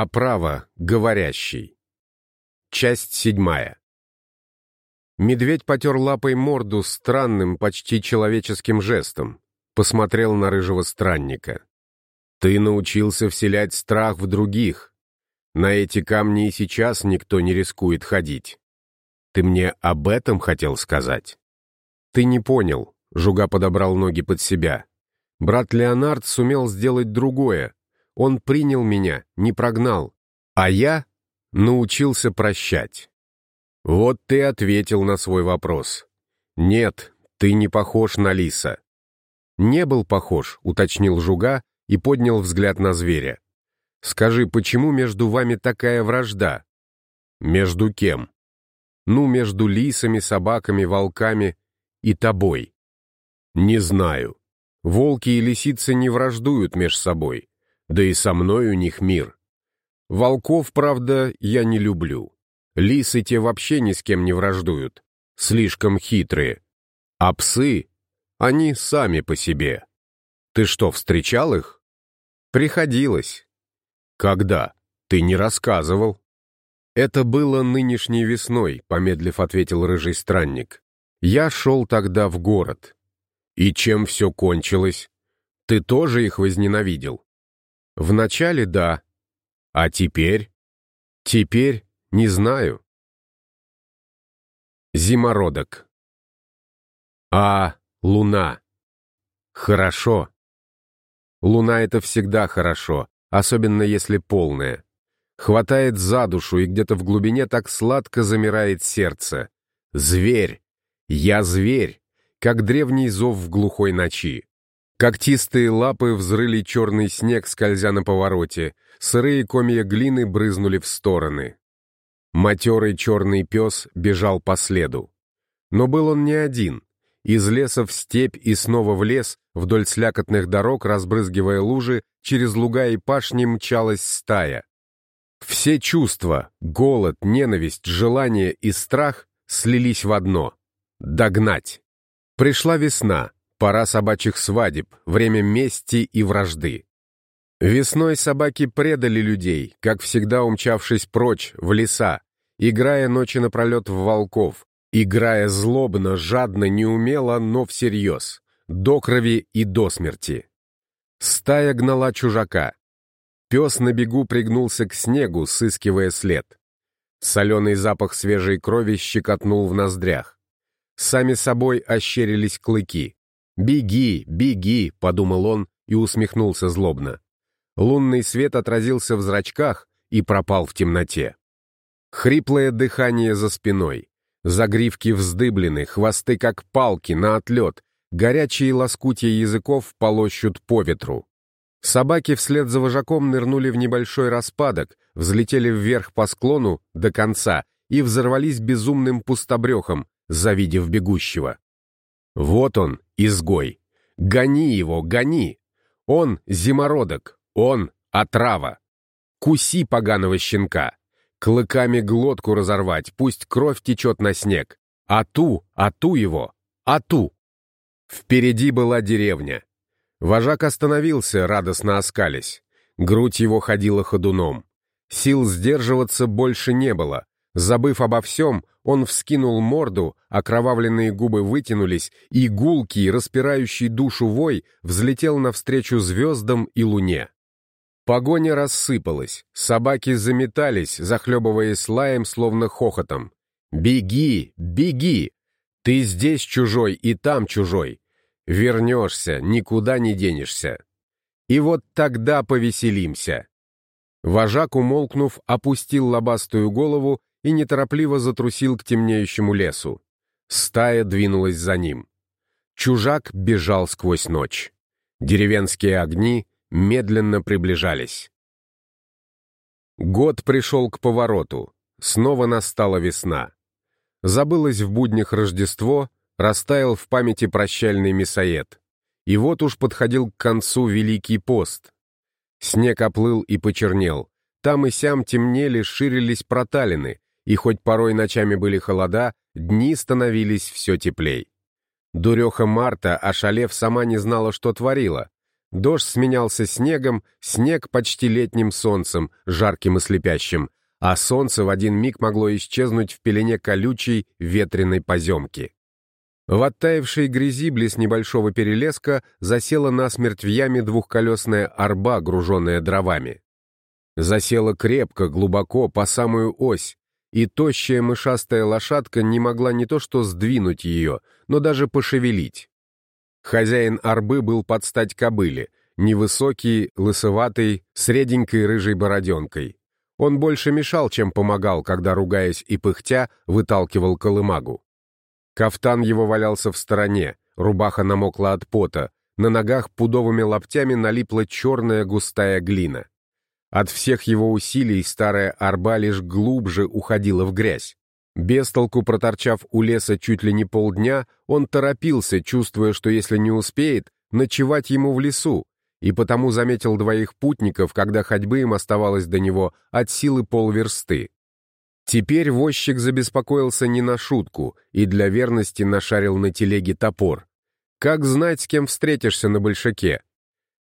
оправа говорящий. Часть седьмая. Медведь потер лапой морду странным, почти человеческим жестом. Посмотрел на рыжего странника. «Ты научился вселять страх в других. На эти камни и сейчас никто не рискует ходить. Ты мне об этом хотел сказать?» «Ты не понял», — Жуга подобрал ноги под себя. «Брат Леонард сумел сделать другое. Он принял меня, не прогнал. А я научился прощать». Вот ты ответил на свой вопрос. Нет, ты не похож на лиса. Не был похож, уточнил Жуга и поднял взгляд на зверя. Скажи, почему между вами такая вражда? Между кем? Ну, между лисами, собаками, волками и тобой. Не знаю. Волки и лисицы не враждуют меж собой, да и со мной у них мир. Волков, правда, я не люблю. Лисы те вообще ни с кем не враждуют. Слишком хитрые. А псы, они сами по себе. Ты что, встречал их? Приходилось. Когда? Ты не рассказывал. Это было нынешней весной, помедлив ответил рыжий странник. Я шел тогда в город. И чем все кончилось? Ты тоже их возненавидел? Вначале да. А теперь? Теперь не знаю. Зимородок. А, луна. Хорошо. Луна — это всегда хорошо, особенно если полная. Хватает за душу, и где-то в глубине так сладко замирает сердце. Зверь. Я зверь, как древний зов в глухой ночи. Когтистые лапы взрыли черный снег, скользя на повороте, сырые комья глины брызнули в стороны. Матерый черный пес бежал по следу. Но был он не один. Из леса в степь и снова в лес, вдоль слякотных дорог, разбрызгивая лужи, через луга и пашни мчалась стая. Все чувства — голод, ненависть, желание и страх — слились в одно — догнать. Пришла весна, пора собачьих свадеб, время мести и вражды. Весной собаки предали людей, как всегда умчавшись прочь, в леса, играя ночи напролет в волков, играя злобно, жадно, неумело, но всерьез, до крови и до смерти. Стая гнала чужака. Пес на бегу пригнулся к снегу, сыскивая след. Соленый запах свежей крови щекотнул в ноздрях. Сами собой ощерились клыки. «Беги, беги!» — подумал он и усмехнулся злобно. Лунный свет отразился в зрачках и пропал в темноте. Хриплое дыхание за спиной. Загривки вздыблены, хвосты как палки, на отлет. Горячие лоскутья языков полощут по ветру. Собаки вслед за вожаком нырнули в небольшой распадок, взлетели вверх по склону до конца и взорвались безумным пустобрехом, завидев бегущего. Вот он, изгой. Гони его, гони! Он — зимородок, он — отрава. Куси поганого щенка. Клыками глотку разорвать, пусть кровь течет на снег. А ту, а ту его, а ту. Впереди была деревня. Вожак остановился, радостно оскались. Грудь его ходила ходуном. Сил сдерживаться больше не было. Забыв обо всем, он вскинул морду, окровавленные губы вытянулись, и гулкий, распирающий душу вой взлетел навстречу звездам и луне. Погоня рассыпалась, собаки заметались, захлебываясь лаем, словно хохотом. «Беги, беги! Ты здесь чужой и там чужой. Вернешься, никуда не денешься. И вот тогда повеселимся». Вожак, умолкнув, опустил лобастую голову и неторопливо затрусил к темнеющему лесу. Стая двинулась за ним. Чужак бежал сквозь ночь. Деревенские огни медленно приближались. Год пришел к повороту. Снова настала весна. Забылось в буднях Рождество, растаял в памяти прощальный мясоед. И вот уж подходил к концу Великий пост. Снег оплыл и почернел. Там и сям темнели, ширились проталины, и хоть порой ночами были холода, дни становились все теплей. Дуреха Марта, ошалев, сама не знала, что творила. Дождь сменялся снегом, снег почти летним солнцем, жарким и слепящим, а солнце в один миг могло исчезнуть в пелене колючей ветреной поземки. В оттаившей грязи близ небольшого перелеска засела насмерть в яме двухколесная арба, груженная дровами. Засела крепко, глубоко, по самую ось, и тощая мышастая лошадка не могла не то что сдвинуть ее, но даже пошевелить. Хозяин арбы был под стать кобыле, невысокий, лысоватый, с реденькой рыжей бороденкой. Он больше мешал, чем помогал, когда, ругаясь и пыхтя, выталкивал колымагу. Кафтан его валялся в стороне, рубаха намокла от пота, на ногах пудовыми лаптями налипла черная густая глина. От всех его усилий старая арба лишь глубже уходила в грязь. Бестолку проторчав у леса чуть ли не полдня, он торопился, чувствуя, что если не успеет, ночевать ему в лесу, и потому заметил двоих путников, когда ходьбы им оставалось до него от силы полверсты. Теперь возчик забеспокоился не на шутку и для верности нашарил на телеге топор. Как знать, с кем встретишься на большаке?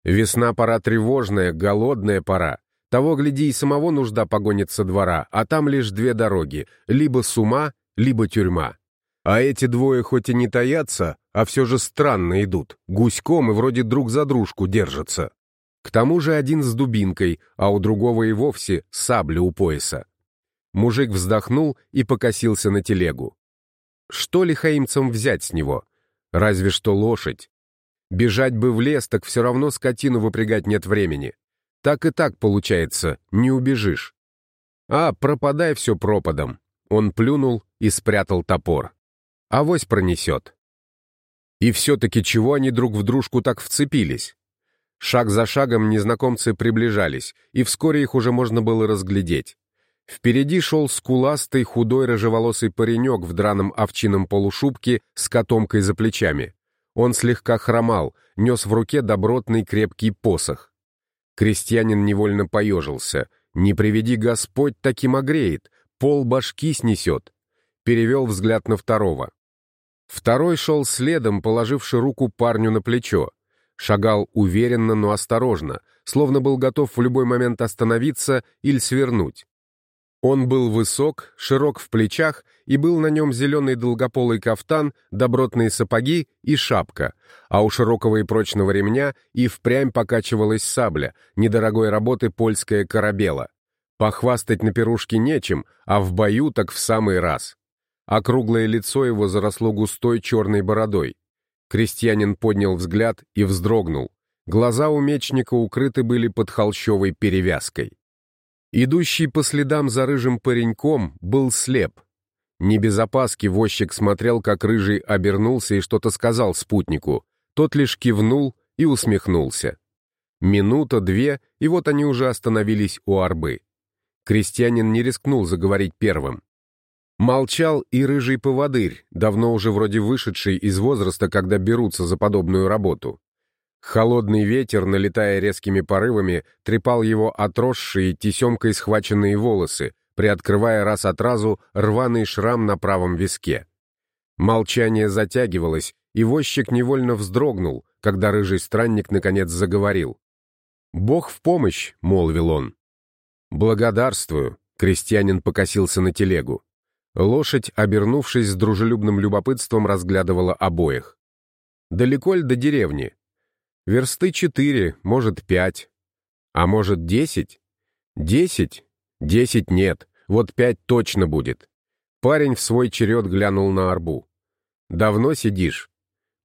Весна пора тревожная, голодная пора. Того, гляди, и самого нужда погонит со двора, а там лишь две дороги — либо сума, либо тюрьма. А эти двое хоть и не таятся, а все же странно идут, гуськом и вроде друг за дружку держатся. К тому же один с дубинкой, а у другого и вовсе сабля у пояса. Мужик вздохнул и покосился на телегу. Что ли хаимцам взять с него? Разве что лошадь. Бежать бы в лес, так все равно скотину выпрягать нет времени. Так и так получается, не убежишь. А, пропадай все пропадом. Он плюнул и спрятал топор авось пронесет. И все-таки чего они друг в дружку так вцепились? Шаг за шагом незнакомцы приближались, и вскоре их уже можно было разглядеть. Впереди шел скуластый, худой, рыжеволосый паренек в драном овчином полушубке с котомкой за плечами. Он слегка хромал, нес в руке добротный крепкий посох. Крестьянин невольно поежился. «Не приведи Господь, таким огреет, пол башки снесет». Перевел взгляд на второго. Второй шел следом, положивши руку парню на плечо. Шагал уверенно, но осторожно, словно был готов в любой момент остановиться или свернуть. Он был высок, широк в плечах, и был на нем зеленый долгополый кафтан, добротные сапоги и шапка, а у широкого и прочного ремня и впрямь покачивалась сабля, недорогой работы польская корабела. Похвастать на пирушке нечем, а в бою так в самый раз. Округлое лицо его заросло густой черной бородой. Крестьянин поднял взгляд и вздрогнул. Глаза у мечника укрыты были под холщовой перевязкой. Идущий по следам за рыжим пареньком был слеп. Не без опаски возчик смотрел, как рыжий обернулся и что-то сказал спутнику. Тот лишь кивнул и усмехнулся. Минута, две, и вот они уже остановились у арбы. Крестьянин не рискнул заговорить первым. Молчал и рыжий поводырь, давно уже вроде вышедший из возраста, когда берутся за подобную работу. Холодный ветер, налетая резкими порывами, трепал его отросшие тесемкой схваченные волосы, приоткрывая раз от разу рваный шрам на правом виске. Молчание затягивалось, и возчик невольно вздрогнул, когда рыжий странник наконец заговорил. «Бог в помощь», — молвил он. «Благодарствую», — крестьянин покосился на телегу. Лошадь, обернувшись с дружелюбным любопытством, разглядывала обоих. «Далеко ли до деревни?» «Версты четыре, может, пять. А может, десять?» «Десять? Десять нет, вот пять точно будет». Парень в свой черед глянул на арбу. «Давно сидишь?»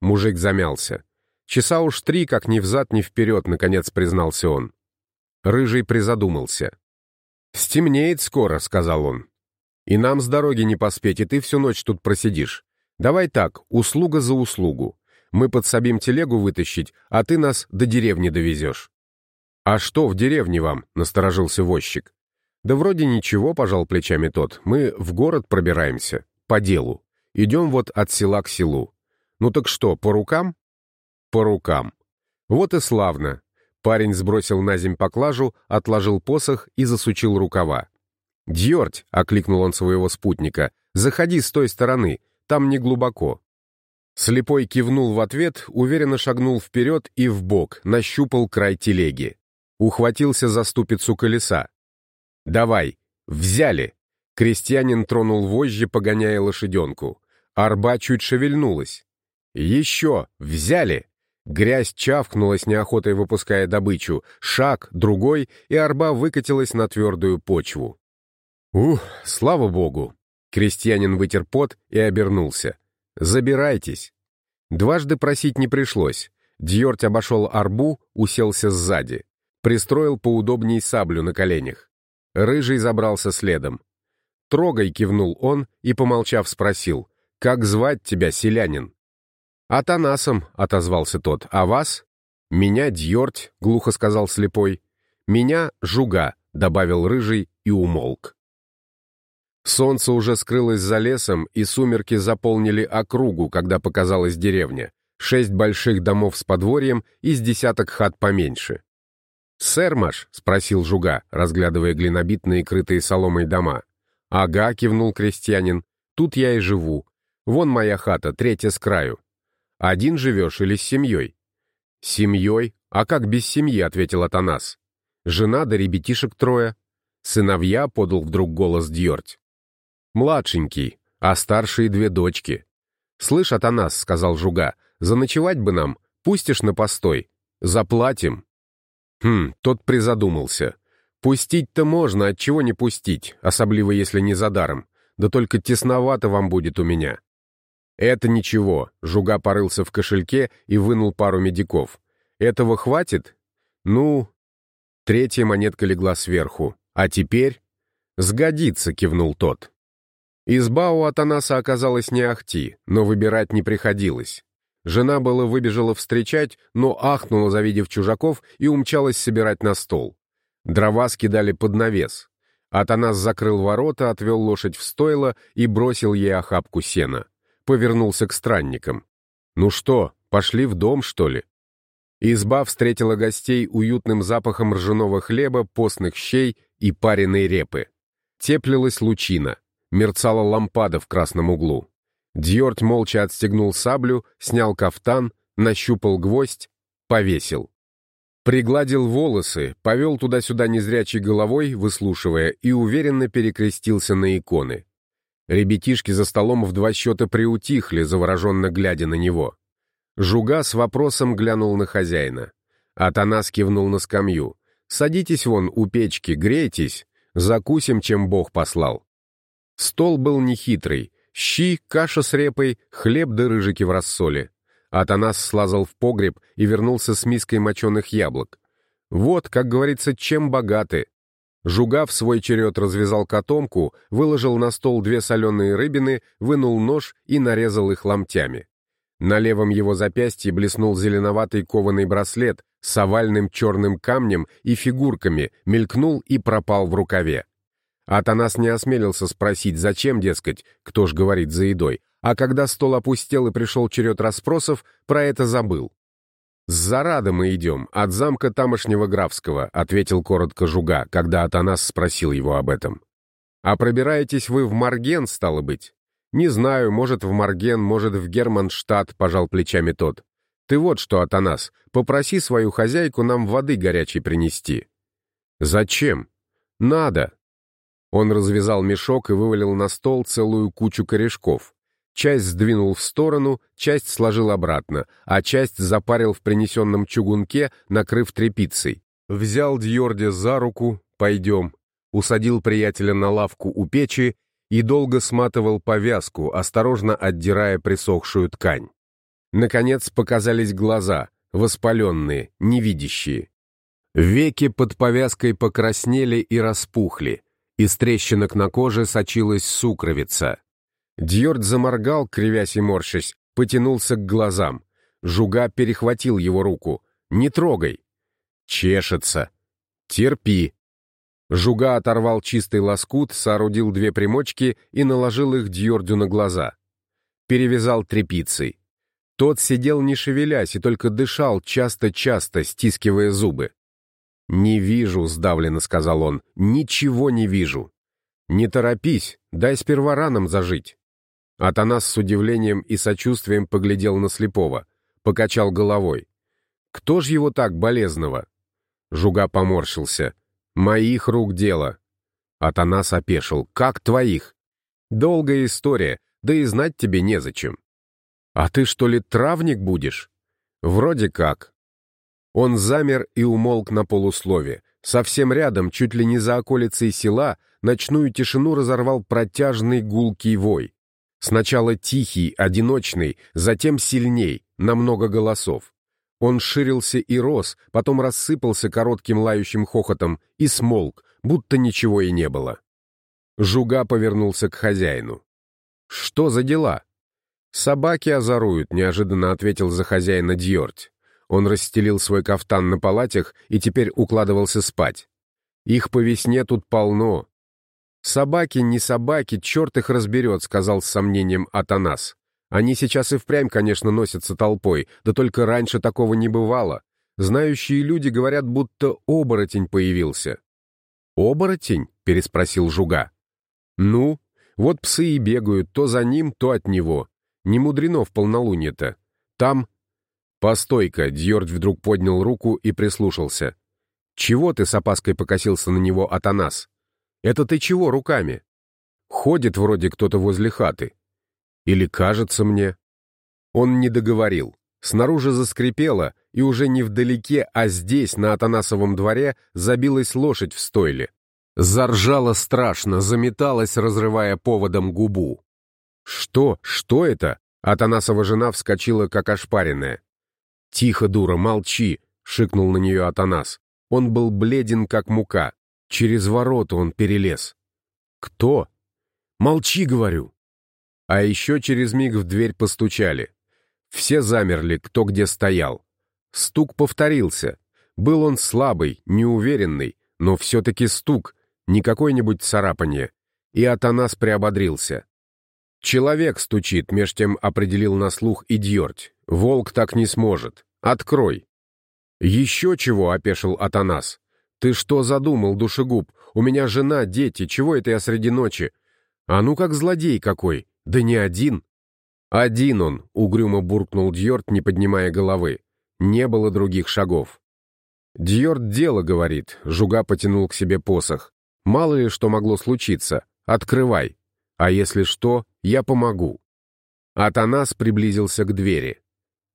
Мужик замялся. «Часа уж три, как ни взад, ни вперед», — наконец признался он. Рыжий призадумался. «Стемнеет скоро», — сказал он. И нам с дороги не поспеть, и ты всю ночь тут просидишь. Давай так, услуга за услугу. Мы подсобим телегу вытащить, а ты нас до деревни довезешь». «А что в деревне вам?» — насторожился возчик. «Да вроде ничего», — пожал плечами тот. «Мы в город пробираемся. По делу. Идем вот от села к селу. Ну так что, по рукам?» «По рукам». «Вот и славно». Парень сбросил на земь поклажу, отложил посох и засучил рукава. «Дьорть!» — окликнул он своего спутника. «Заходи с той стороны, там не глубоко». Слепой кивнул в ответ, уверенно шагнул вперед и вбок, нащупал край телеги. Ухватился за ступицу колеса. «Давай! Взяли!» Крестьянин тронул вожжи, погоняя лошаденку. Арба чуть шевельнулась. «Еще! Взяли!» Грязь чавкнула с неохотой, выпуская добычу. Шаг, другой, и арба выкатилась на твердую почву. «Ух, слава богу!» Крестьянин вытер пот и обернулся. «Забирайтесь». Дважды просить не пришлось. Дьорть обошел арбу, уселся сзади. Пристроил поудобней саблю на коленях. Рыжий забрался следом. «Трогай», — кивнул он и, помолчав, спросил, «Как звать тебя, селянин?» «Атанасом», — отозвался тот, — «а вас?» «Меня Дьорть», — глухо сказал слепой. «Меня Жуга», — добавил Рыжий и умолк. Солнце уже скрылось за лесом, и сумерки заполнили округу, когда показалась деревня. Шесть больших домов с подворьем и с десяток хат поменьше. «Сэрмаш?» — спросил Жуга, разглядывая глинобитные, крытые соломой дома. «Ага», — кивнул крестьянин, — «тут я и живу. Вон моя хата, третья с краю. Один живешь или с семьей?» «Семьей? А как без семьи?» — ответил Атанас. «Жена да ребятишек трое». «Сыновья», — подал вдруг голос Дьорть. Младшенький, а старшие две дочки. «Слышь, Атанас», — сказал Жуга, — «заночевать бы нам, пустишь на постой. Заплатим». Хм, тот призадумался. «Пустить-то можно, от чего не пустить, особливо если не за даром. Да только тесновато вам будет у меня». «Это ничего», — Жуга порылся в кошельке и вынул пару медиков. «Этого хватит?» «Ну...» Третья монетка легла сверху. «А теперь?» «Сгодится», — кивнул тот. Изба у Атанаса оказалась не ахти, но выбирать не приходилось. Жена было выбежала встречать, но ахнула, завидев чужаков, и умчалась собирать на стол. Дрова скидали под навес. Атанас закрыл ворота, отвел лошадь в стойло и бросил ей охапку сена. Повернулся к странникам. «Ну что, пошли в дом, что ли?» Изба встретила гостей уютным запахом ржаного хлеба, постных щей и пареной репы. Теплилась лучина мерцала лампада в красном углу. Дьорт молча отстегнул саблю, снял кафтан, нащупал гвоздь, повесил. Пригладил волосы, повел туда-сюда незрячей головой, выслушивая, и уверенно перекрестился на иконы. Ребятишки за столом в два счета приутихли, завороженно глядя на него. Жуга с вопросом глянул на хозяина. Атанас кивнул на скамью. «Садитесь вон у печки, грейтесь, закусим, чем Бог послал». Стол был нехитрый. Щи, каша с репой, хлеб да рыжики в рассоле. Атанас слазал в погреб и вернулся с миской моченых яблок. Вот, как говорится, чем богаты. Жуга в свой черед развязал котомку, выложил на стол две соленые рыбины, вынул нож и нарезал их ломтями. На левом его запястье блеснул зеленоватый кованый браслет с овальным черным камнем и фигурками, мелькнул и пропал в рукаве. Атанас не осмелился спросить, зачем, дескать, кто ж говорит за едой, а когда стол опустел и пришел черед расспросов, про это забыл. «С Зарада мы идем, от замка тамошнего графского», — ответил коротко Жуга, когда Атанас спросил его об этом. «А пробираетесь вы в Марген, стало быть?» «Не знаю, может, в Марген, может, в Германштадт», — пожал плечами тот. «Ты вот что, Атанас, попроси свою хозяйку нам воды горячей принести». «Зачем?» «Надо», он развязал мешок и вывалил на стол целую кучу корешков. Часть сдвинул в сторону, часть сложил обратно, а часть запарил в принесенном чугунке, накрыв тряпицей. Взял Дьорди за руку, пойдем, усадил приятеля на лавку у печи и долго сматывал повязку, осторожно отдирая присохшую ткань. Наконец показались глаза, воспаленные, невидящие. Веки под повязкой покраснели и распухли, из трещинок на коже сочилась сукровица. Дьорд заморгал, кривясь и морщась, потянулся к глазам. Жуга перехватил его руку. «Не трогай!» «Чешется!» «Терпи!» Жуга оторвал чистый лоскут, соорудил две примочки и наложил их Дьордю на глаза. Перевязал тряпицей. Тот сидел не шевелясь и только дышал часто-часто, стискивая зубы. «Не вижу», — сдавленно сказал он, — «ничего не вижу». «Не торопись, дай сперва ранам зажить». Атанас с удивлением и сочувствием поглядел на слепого, покачал головой. «Кто ж его так болезного?» Жуга поморщился. «Моих рук дело». Атанас опешил. «Как твоих?» «Долгая история, да и знать тебе незачем». «А ты что ли травник будешь?» «Вроде как». Он замер и умолк на полуслове. Совсем рядом, чуть ли не за околицей села, ночную тишину разорвал протяжный гулкий вой. Сначала тихий, одиночный, затем сильней, на много голосов. Он ширился и рос, потом рассыпался коротким лающим хохотом и смолк, будто ничего и не было. Жуга повернулся к хозяину. «Что за дела?» «Собаки озоруют», — неожиданно ответил за хозяина Дьорть. Он расстелил свой кафтан на палатях и теперь укладывался спать. «Их по весне тут полно. «Собаки, не собаки, черт их разберет», — сказал с сомнением Атанас. «Они сейчас и впрямь, конечно, носятся толпой, да только раньше такого не бывало. Знающие люди говорят, будто оборотень появился». «Оборотень?» — переспросил Жуга. «Ну, вот псы и бегают то за ним, то от него. Не мудрено в полнолуние-то. Там...» «Постой-ка!» — Дьорд вдруг поднял руку и прислушался. «Чего ты с опаской покосился на него, Атанас?» Это ты чего руками? Ходит вроде кто-то возле хаты. Или кажется мне. Он не договорил. Снаружи заскрипело, и уже не вдалеке, а здесь, на Атанасовом дворе, забилась лошадь в стойле. Заржала страшно, заметалась, разрывая поводом губу. «Что? Что это?» Атанасова жена вскочила, как ошпаренная. «Тихо, дура, молчи!» — шикнул на нее Атанас. Он был бледен, как мука. Через ворота он перелез. Кто? Молчи, говорю. А еще через миг в дверь постучали. Все замерли, кто где стоял. Стук повторился. Был он слабый, неуверенный, но все-таки стук, не какой-нибудь царапанье. И Атанас приободрился. «Человек стучит», — меж тем определил на слух идиоть. «Волк так не сможет. Открой». «Еще чего?» — опешил Атанас. «Ты что задумал, душегуб? У меня жена, дети, чего это я среди ночи? А ну как злодей какой! Да не один!» «Один он», — угрюмо буркнул Дьорд, не поднимая головы. Не было других шагов. «Дьорд дело, — говорит», — Жуга потянул к себе посох. «Мало ли что могло случиться. Открывай. А если что, я помогу». Атанас приблизился к двери.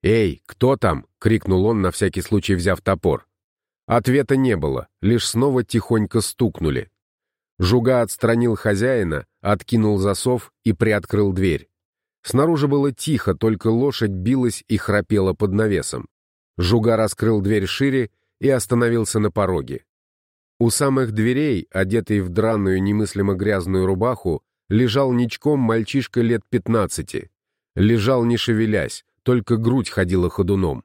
«Эй, кто там?» — крикнул он, на всякий случай взяв топор. Ответа не было, лишь снова тихонько стукнули. Жуга отстранил хозяина, откинул засов и приоткрыл дверь. Снаружи было тихо, только лошадь билась и храпела под навесом. Жуга раскрыл дверь шире и остановился на пороге. У самых дверей, одетый в драную немыслимо грязную рубаху, лежал ничком мальчишка лет пятнадцати. Лежал не шевелясь, только грудь ходила ходуном.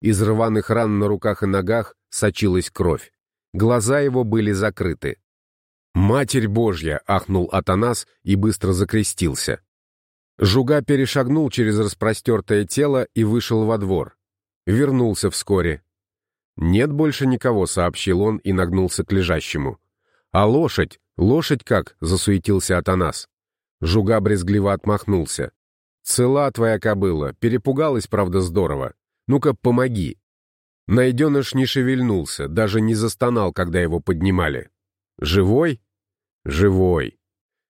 Из рваных ран на руках и ногах сочилась кровь. Глаза его были закрыты. «Матерь Божья!» — ахнул Атанас и быстро закрестился. Жуга перешагнул через распростертое тело и вышел во двор. Вернулся вскоре. «Нет больше никого», — сообщил он и нагнулся к лежащему. «А лошадь? Лошадь как?» — засуетился Атанас. Жуга брезгливо отмахнулся. «Цела твоя кобыла, перепугалась, правда, здорово. Ну-ка, помоги!» Найденыш не шевельнулся, даже не застонал, когда его поднимали. «Живой?» «Живой!»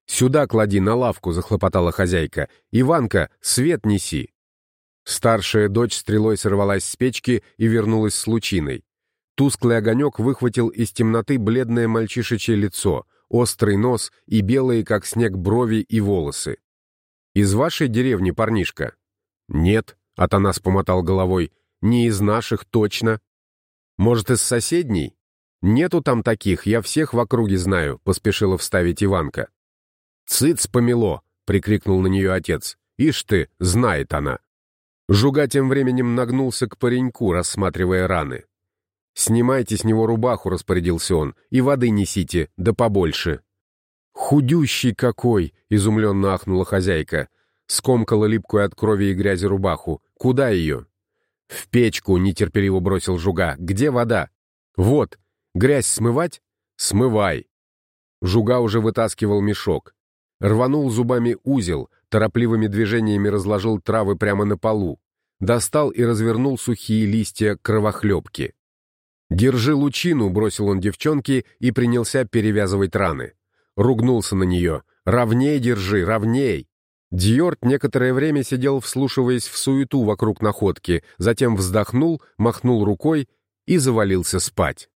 «Сюда клади, на лавку!» — захлопотала хозяйка. «Иванка, свет неси!» Старшая дочь стрелой сорвалась с печки и вернулась с лучиной. Тусклый огонек выхватил из темноты бледное мальчишечье лицо, острый нос и белые, как снег, брови и волосы. «Из вашей деревни, парнишка?» «Нет», Атанас помотал головой. «Не из наших, точно». «Может, из соседней?» «Нету там таких, я всех в округе знаю», — поспешила вставить Иванка. «Цыц помело!» — прикрикнул на нее отец. «Ишь ты, знает она!» Жуга тем временем нагнулся к пареньку, рассматривая раны. «Снимайте с него рубаху», — распорядился он, — «и воды несите, да побольше». «Худющий какой!» — изумленно ахнула хозяйка. Скомкала липкую от крови и грязи рубаху. Куда ее? В печку, нетерпеливо бросил Жуга. Где вода? Вот. Грязь смывать? Смывай. Жуга уже вытаскивал мешок. Рванул зубами узел, торопливыми движениями разложил травы прямо на полу, достал и развернул сухие листья кровохлебки. «Держи лучину», — бросил он девчонке и принялся перевязывать раны. Ругнулся на нее. «Ровней держи, ровней!» Дьорд некоторое время сидел, вслушиваясь в суету вокруг находки, затем вздохнул, махнул рукой и завалился спать.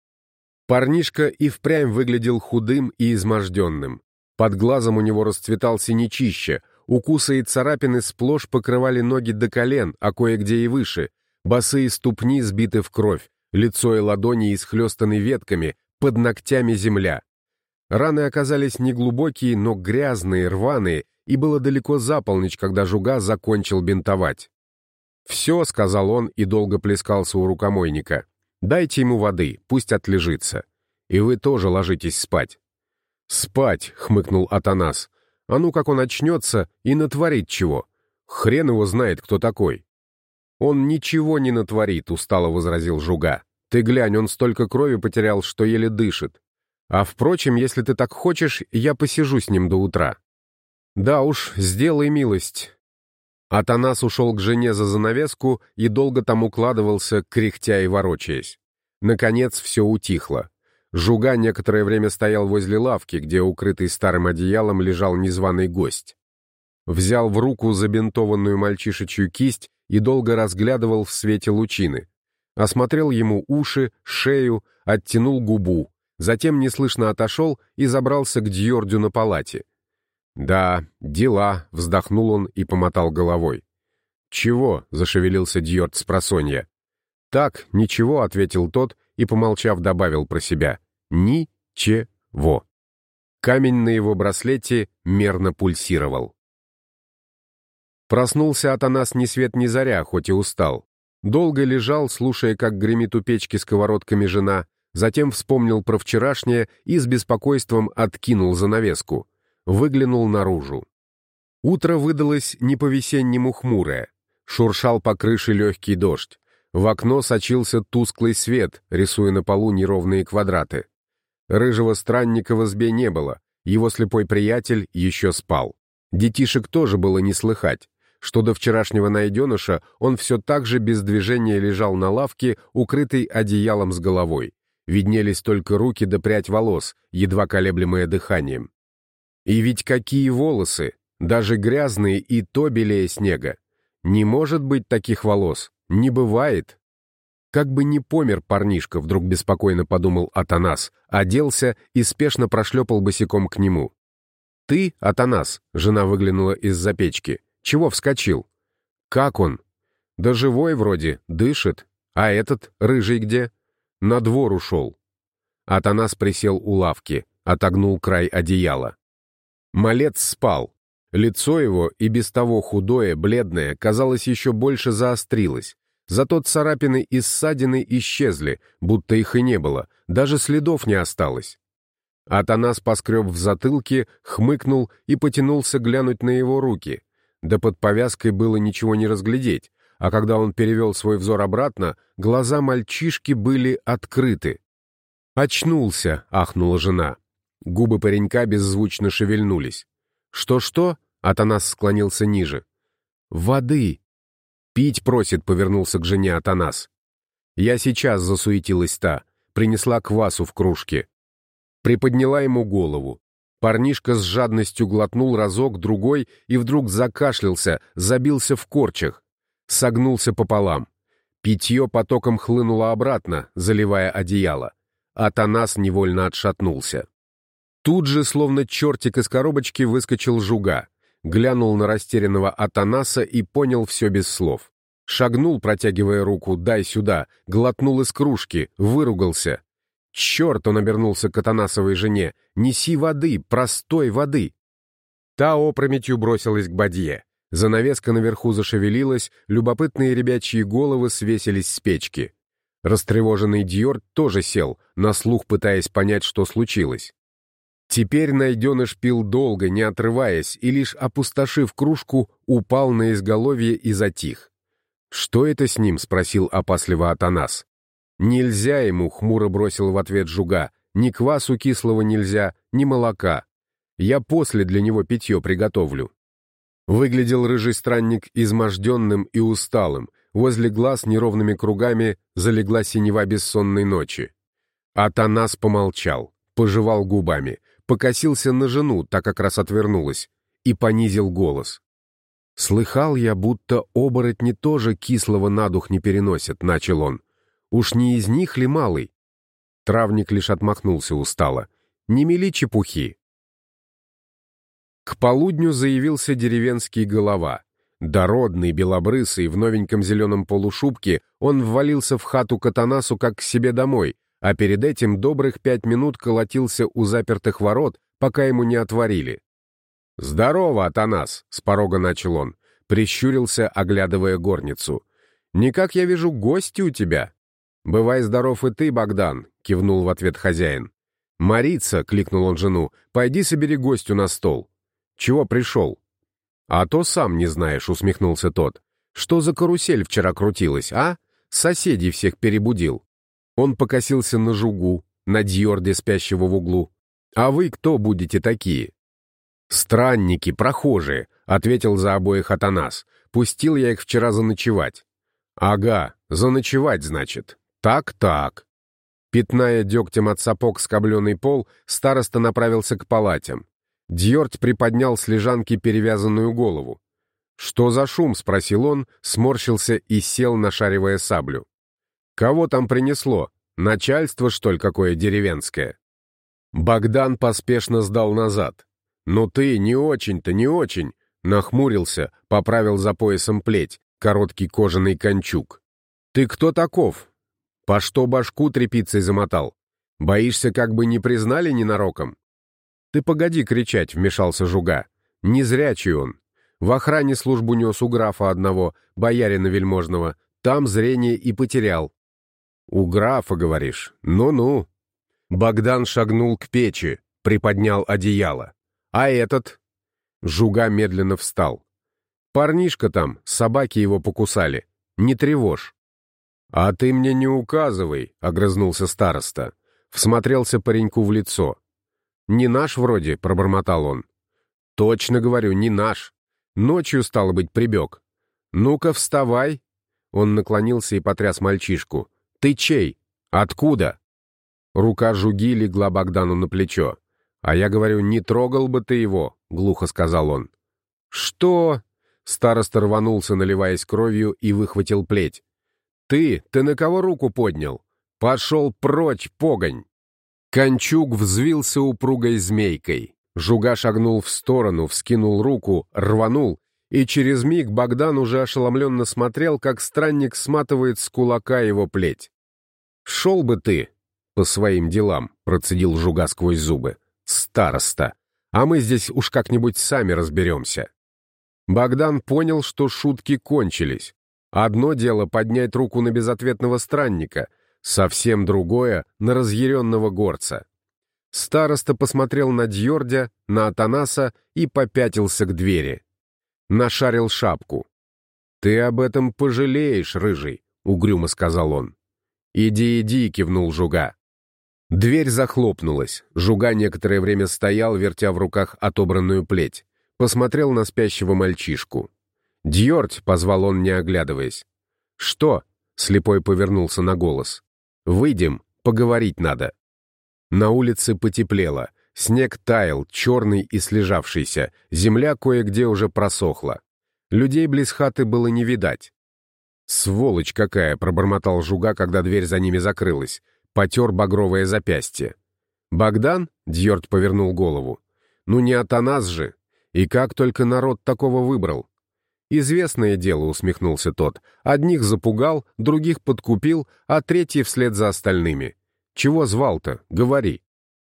Парнишка и впрямь выглядел худым и изможденным. Под глазом у него расцветал синячище, укусы и царапины сплошь покрывали ноги до колен, а кое-где и выше, босые ступни сбиты в кровь, лицо и ладони исхлестаны ветками, под ногтями земля. Раны оказались неглубокие, но грязные, рваные, и было далеко за полночь, когда Жуга закончил бинтовать. «Все», — сказал он и долго плескался у рукомойника. «Дайте ему воды, пусть отлежится. И вы тоже ложитесь спать». «Спать», — хмыкнул Атанас. «А ну, как он очнется и натворит чего. Хрен его знает, кто такой». «Он ничего не натворит», — устало возразил Жуга. «Ты глянь, он столько крови потерял, что еле дышит. А впрочем, если ты так хочешь, я посижу с ним до утра. Да уж, сделай милость. Атанас ушел к жене за занавеску и долго там укладывался, кряхтя и ворочаясь. Наконец все утихло. Жуга некоторое время стоял возле лавки, где, укрытый старым одеялом, лежал незваный гость. Взял в руку забинтованную мальчишечью кисть и долго разглядывал в свете лучины. Осмотрел ему уши, шею, оттянул губу, затем неслышно отошел и забрался к Дьордю на палате. «Да, дела», — вздохнул он и помотал головой. «Чего?» — зашевелился Дьорд с просонья. «Так, ничего», — ответил тот и, помолчав, добавил про себя. «Ни-че-во». Камень на его браслете мерно пульсировал. Проснулся Атанас ни свет ни заря, хоть и устал. Долго лежал, слушая, как гремит у печки сковородками жена, затем вспомнил про вчерашнее и с беспокойством откинул занавеску. Выглянул наружу. Утро выдалось не по-весеннему хмурое. Шуршал по крыше легкий дождь. В окно сочился тусклый свет, рисуя на полу неровные квадраты. Рыжего странника в избе не было, его слепой приятель еще спал. Детишек тоже было не слыхать. Что до вчерашнего найденыша, он все так же без движения лежал на лавке, укрытый одеялом с головой. Виднелись только руки да прядь волос, едва колеблемые дыханием. И ведь какие волосы! Даже грязные и то белее снега. Не может быть таких волос. Не бывает. Как бы не помер парнишка, вдруг беспокойно подумал Атанас, оделся и спешно прошлепал босиком к нему. «Ты, Атанас?» — жена выглянула из-за печки. «Чего вскочил?» «Как он?» «Да живой вроде, дышит. А этот, рыжий где?» На двор ушел. Атанас присел у лавки, отогнул край одеяла. Малец спал. Лицо его, и без того худое, бледное, казалось, еще больше заострилось. Зато царапины и ссадины исчезли, будто их и не было, даже следов не осталось. Атанас поскреб в затылке, хмыкнул и потянулся глянуть на его руки. Да под повязкой было ничего не разглядеть, а когда он перевел свой взор обратно, глаза мальчишки были открыты. «Очнулся», — ахнула жена. Губы паренька беззвучно шевельнулись. «Что-что?» — Атанас склонился ниже. «Воды!» «Пить просит», — повернулся к жене Атанас. «Я сейчас», — засуетилась та, принесла квасу в кружке. Приподняла ему голову. Парнишка с жадностью глотнул разок, другой, и вдруг закашлялся, забился в корчах согнулся пополам. Питье потоком хлынуло обратно, заливая одеяло. Атанас невольно отшатнулся. Тут же, словно чертик из коробочки, выскочил жуга. Глянул на растерянного Атанаса и понял все без слов. Шагнул, протягивая руку, дай сюда, глотнул из кружки, выругался. Черт, он обернулся к Атанасовой жене, неси воды, простой воды. Та опрометью бросилась к бадье. Занавеска наверху зашевелилась, любопытные ребячьи головы свесились с печки. Растревоженный Дьор тоже сел, на слух пытаясь понять, что случилось. Теперь найденыш пил долго, не отрываясь, и лишь опустошив кружку, упал на изголовье и затих. «Что это с ним?» — спросил опасливо Атанас. «Нельзя ему», — хмуро бросил в ответ жуга. «Ни квасу кислого нельзя, ни молока. Я после для него питье приготовлю». Выглядел рыжий странник изможденным и усталым, возле глаз неровными кругами залегла синева бессонной ночи. Атанас помолчал, пожевал губами, покосился на жену, так как раз отвернулась, и понизил голос. «Слыхал я, будто оборотни тоже кислого на дух не переносят», — начал он. «Уж не из них ли малый?» Травник лишь отмахнулся устало. «Не мели чепухи». К полудню заявился деревенский голова. Дородный, белобрысый, в новеньком зеленом полушубке, он ввалился в хату Катанасу как к себе домой, а перед этим добрых пять минут колотился у запертых ворот, пока ему не отворили. «Здорово, Атанас!» — с порога начал он. Прищурился, оглядывая горницу. «Никак я вижу гости у тебя». «Бывай здоров и ты, Богдан», — кивнул в ответ хозяин. «Марица», — кликнул он жену, — «пойди собери гостю на стол». «Чего пришел?» «А то сам не знаешь», — усмехнулся тот. «Что за карусель вчера крутилась, а? Соседей всех перебудил». Он покосился на жугу, на дьорде, спящего в углу. «А вы кто будете такие?» «Странники, прохожие», — ответил за обоих Атанас. «Пустил я их вчера заночевать». «Ага, заночевать, значит. Так-так». Пятная дегтем от сапог скобленный пол, староста направился к палатям. Дьорт приподнял с лежанки перевязанную голову. «Что за шум?» — спросил он, сморщился и сел, нашаривая саблю. «Кого там принесло? Начальство, что ли, какое деревенское?» Богдан поспешно сдал назад. «Ну ты не очень-то, не очень!» Нахмурился, поправил за поясом плеть, короткий кожаный кончук. «Ты кто таков? По что башку тряпицей замотал? Боишься, как бы не признали ненароком?» «Ты погоди кричать», — вмешался Жуга. «Незрячий он. В охране службу нес у графа одного, боярина вельможного. Там зрение и потерял». «У графа, говоришь? Ну-ну». Богдан шагнул к печи, приподнял одеяло. «А этот?» Жуга медленно встал. «Парнишка там, собаки его покусали. Не тревожь». «А ты мне не указывай», — огрызнулся староста. Всмотрелся пареньку в лицо. «Не наш вроде», — пробормотал он. «Точно говорю, не наш. Ночью, стало быть, прибег. Ну-ка, вставай». Он наклонился и потряс мальчишку. «Ты чей? Откуда?» Рука Жуги легла Богдану на плечо. «А я говорю, не трогал бы ты его», — глухо сказал он. «Что?» — староста рванулся, наливаясь кровью, и выхватил плеть. «Ты, ты на кого руку поднял? Пошел прочь, погонь!» Кончук взвился упругой змейкой. Жуга шагнул в сторону, вскинул руку, рванул, и через миг Богдан уже ошеломленно смотрел, как странник сматывает с кулака его плеть. «Шел бы ты!» по своим делам», — процедил Жуга сквозь зубы староста, а мы здесь уж как-нибудь сами разберемся. Богдан понял, что шутки кончились. Одно дело поднять руку на безответного странника, совсем другое — на разъяренного горца. Староста посмотрел на Дьордя, на Атанаса и попятился к двери. Нашарил шапку. «Ты об этом пожалеешь, рыжий», — угрюмо сказал он. «Иди, иди», — кивнул Жуга. Дверь захлопнулась. Жуга некоторое время стоял, вертя в руках отобранную плеть. Посмотрел на спящего мальчишку. «Дьорть!» — позвал он, не оглядываясь. «Что?» — слепой повернулся на голос. «Выйдем, поговорить надо». На улице потеплело. Снег таял, черный и слежавшийся. Земля кое-где уже просохла. Людей близ хаты было не видать. «Сволочь какая!» — пробормотал Жуга, когда дверь за ними закрылась потер багровое запястье. «Богдан?» — Дьорд повернул голову. «Ну не Атанас же! И как только народ такого выбрал?» «Известное дело», — усмехнулся тот. «Одних запугал, других подкупил, а третий вслед за остальными. Чего звал-то? Говори».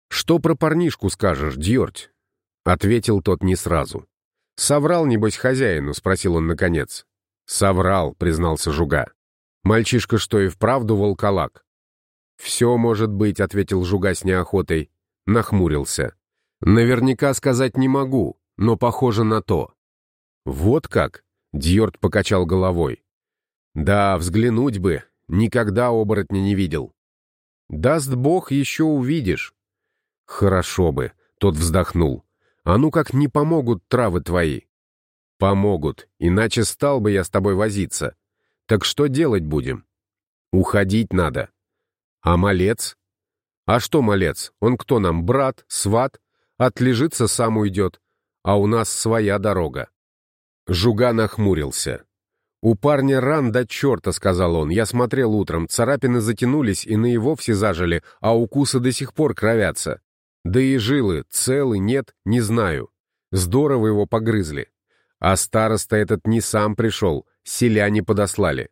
«Что про парнишку скажешь, Дьорть?» — ответил тот не сразу. «Соврал, небось, хозяину?» — спросил он наконец. «Соврал», — признался Жуга. «Мальчишка что, и вправду волколак?» «Все может быть», — ответил Жуга с неохотой. Нахмурился. «Наверняка сказать не могу, но похоже на то». «Вот как?» — Дьорд покачал головой. «Да, взглянуть бы. Никогда оборотня не видел». «Даст бог, еще увидишь». «Хорошо бы», — тот вздохнул. «А ну как не помогут травы твои». Помогут, иначе стал бы я с тобой возиться. Так что делать будем? Уходить надо. А малец? А что малец? Он кто нам, брат, сват? Отлежится, сам уйдет. А у нас своя дорога. Жуга нахмурился. «У парня ран до черта», — сказал он. «Я смотрел утром, царапины затянулись и на и вовсе зажили, а укусы до сих пор кровятся. Да и жилы, целы, нет, не знаю. Здорово его погрызли. А староста этот не сам пришел, селяне подослали.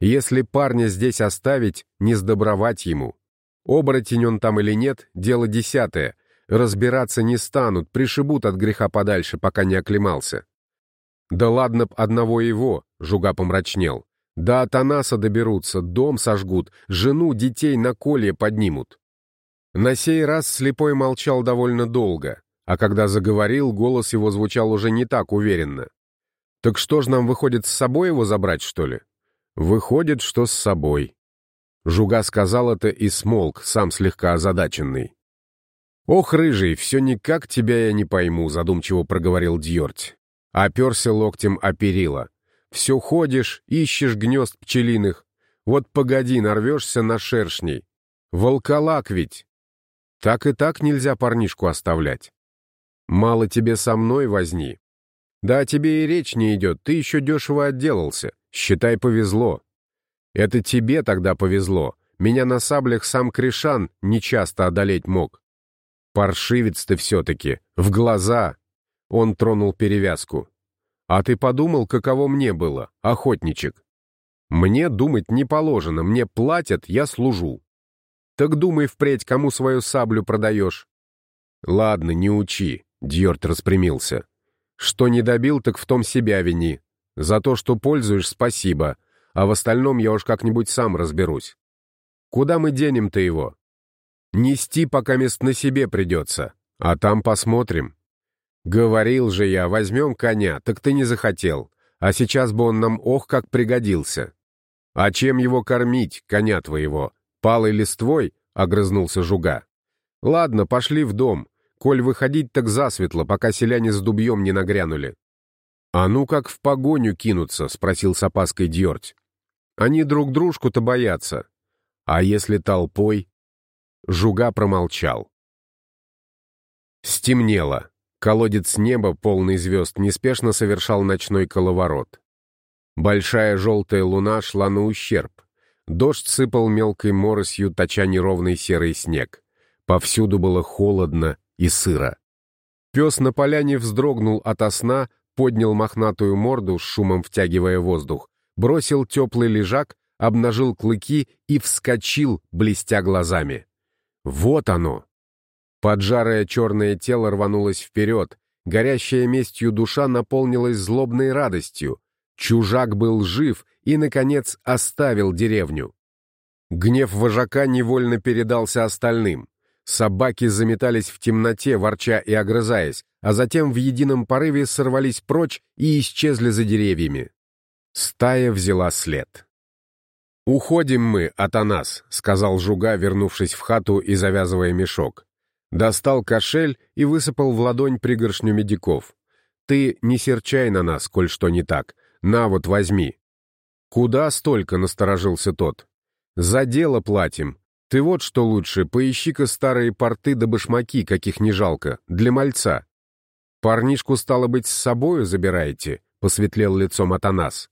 Если парня здесь оставить, не сдобровать ему. Оборотень он там или нет, дело десятое. Разбираться не станут, пришибут от греха подальше, пока не оклемался. Да ладно б одного его, Жуга помрачнел. Да от Анаса доберутся, дом сожгут, жену, детей на колье поднимут. На сей раз слепой молчал довольно долго, а когда заговорил, голос его звучал уже не так уверенно. «Так что ж нам выходит с собой его забрать, что ли?» «Выходит, что с собой». Жуга сказал это и смолк, сам слегка озадаченный. «Ох, рыжий, все никак тебя я не пойму», — задумчиво проговорил Дьорть. Оперся локтем о перила. «Все ходишь, ищешь гнезд пчелиных. Вот погоди, нарвешься на шершней. Волколак ведь!» Так и так нельзя парнишку оставлять. Мало тебе со мной возни. Да тебе и речь не идет, ты еще дешево отделался. Считай, повезло. Это тебе тогда повезло. Меня на саблях сам Кришан нечасто одолеть мог. Паршивец ты все-таки, в глаза. Он тронул перевязку. А ты подумал, каково мне было, охотничек? Мне думать не положено, мне платят, я служу. Так думай впредь, кому свою саблю продаешь. Ладно, не учи, Дьорт распрямился. Что не добил, так в том себя вини. За то, что пользуешь, спасибо, а в остальном я уж как-нибудь сам разберусь. Куда мы денем-то его? Нести пока мест на себе придется, а там посмотрим. Говорил же я, возьмем коня, так ты не захотел, а сейчас бы он нам ох как пригодился. А чем его кормить, коня твоего? Палой листвой? — огрызнулся Жуга. Ладно, пошли в дом. Коль выходить так засветло, пока селяне с дубьем не нагрянули. «А ну как в погоню кинуться?» — спросил с опаской Дьорть. «Они друг дружку-то боятся. А если толпой?» Жуга промолчал. Стемнело. Колодец неба, полный звезд, неспешно совершал ночной коловорот. Большая желтая луна шла на ущерб. Дождь сыпал мелкой моросью, точа неровный серый снег. Повсюду было холодно и сыро. Пес на поляне вздрогнул ото сна, поднял мохнатую морду, с шумом втягивая воздух, бросил теплый лежак, обнажил клыки и вскочил, блестя глазами. Вот оно! Поджарое черное тело рванулось вперед, горящая местью душа наполнилась злобной радостью. Чужак был жив и, наконец, оставил деревню. Гнев вожака невольно передался остальным. Собаки заметались в темноте, ворча и огрызаясь, а затем в едином порыве сорвались прочь и исчезли за деревьями. Стая взяла след. «Уходим мы, Атанас», — сказал Жуга, вернувшись в хату и завязывая мешок. Достал кошель и высыпал в ладонь пригоршню медиков. «Ты не серчай на нас, коль что не так. На вот, возьми». «Куда столько?» — насторожился тот. «За дело платим. Ты вот что лучше, поищи-ка старые порты да башмаки, каких не жалко, для мальца». «Парнишку, стало быть, с собою забираете?» — посветлел лицом Атанас.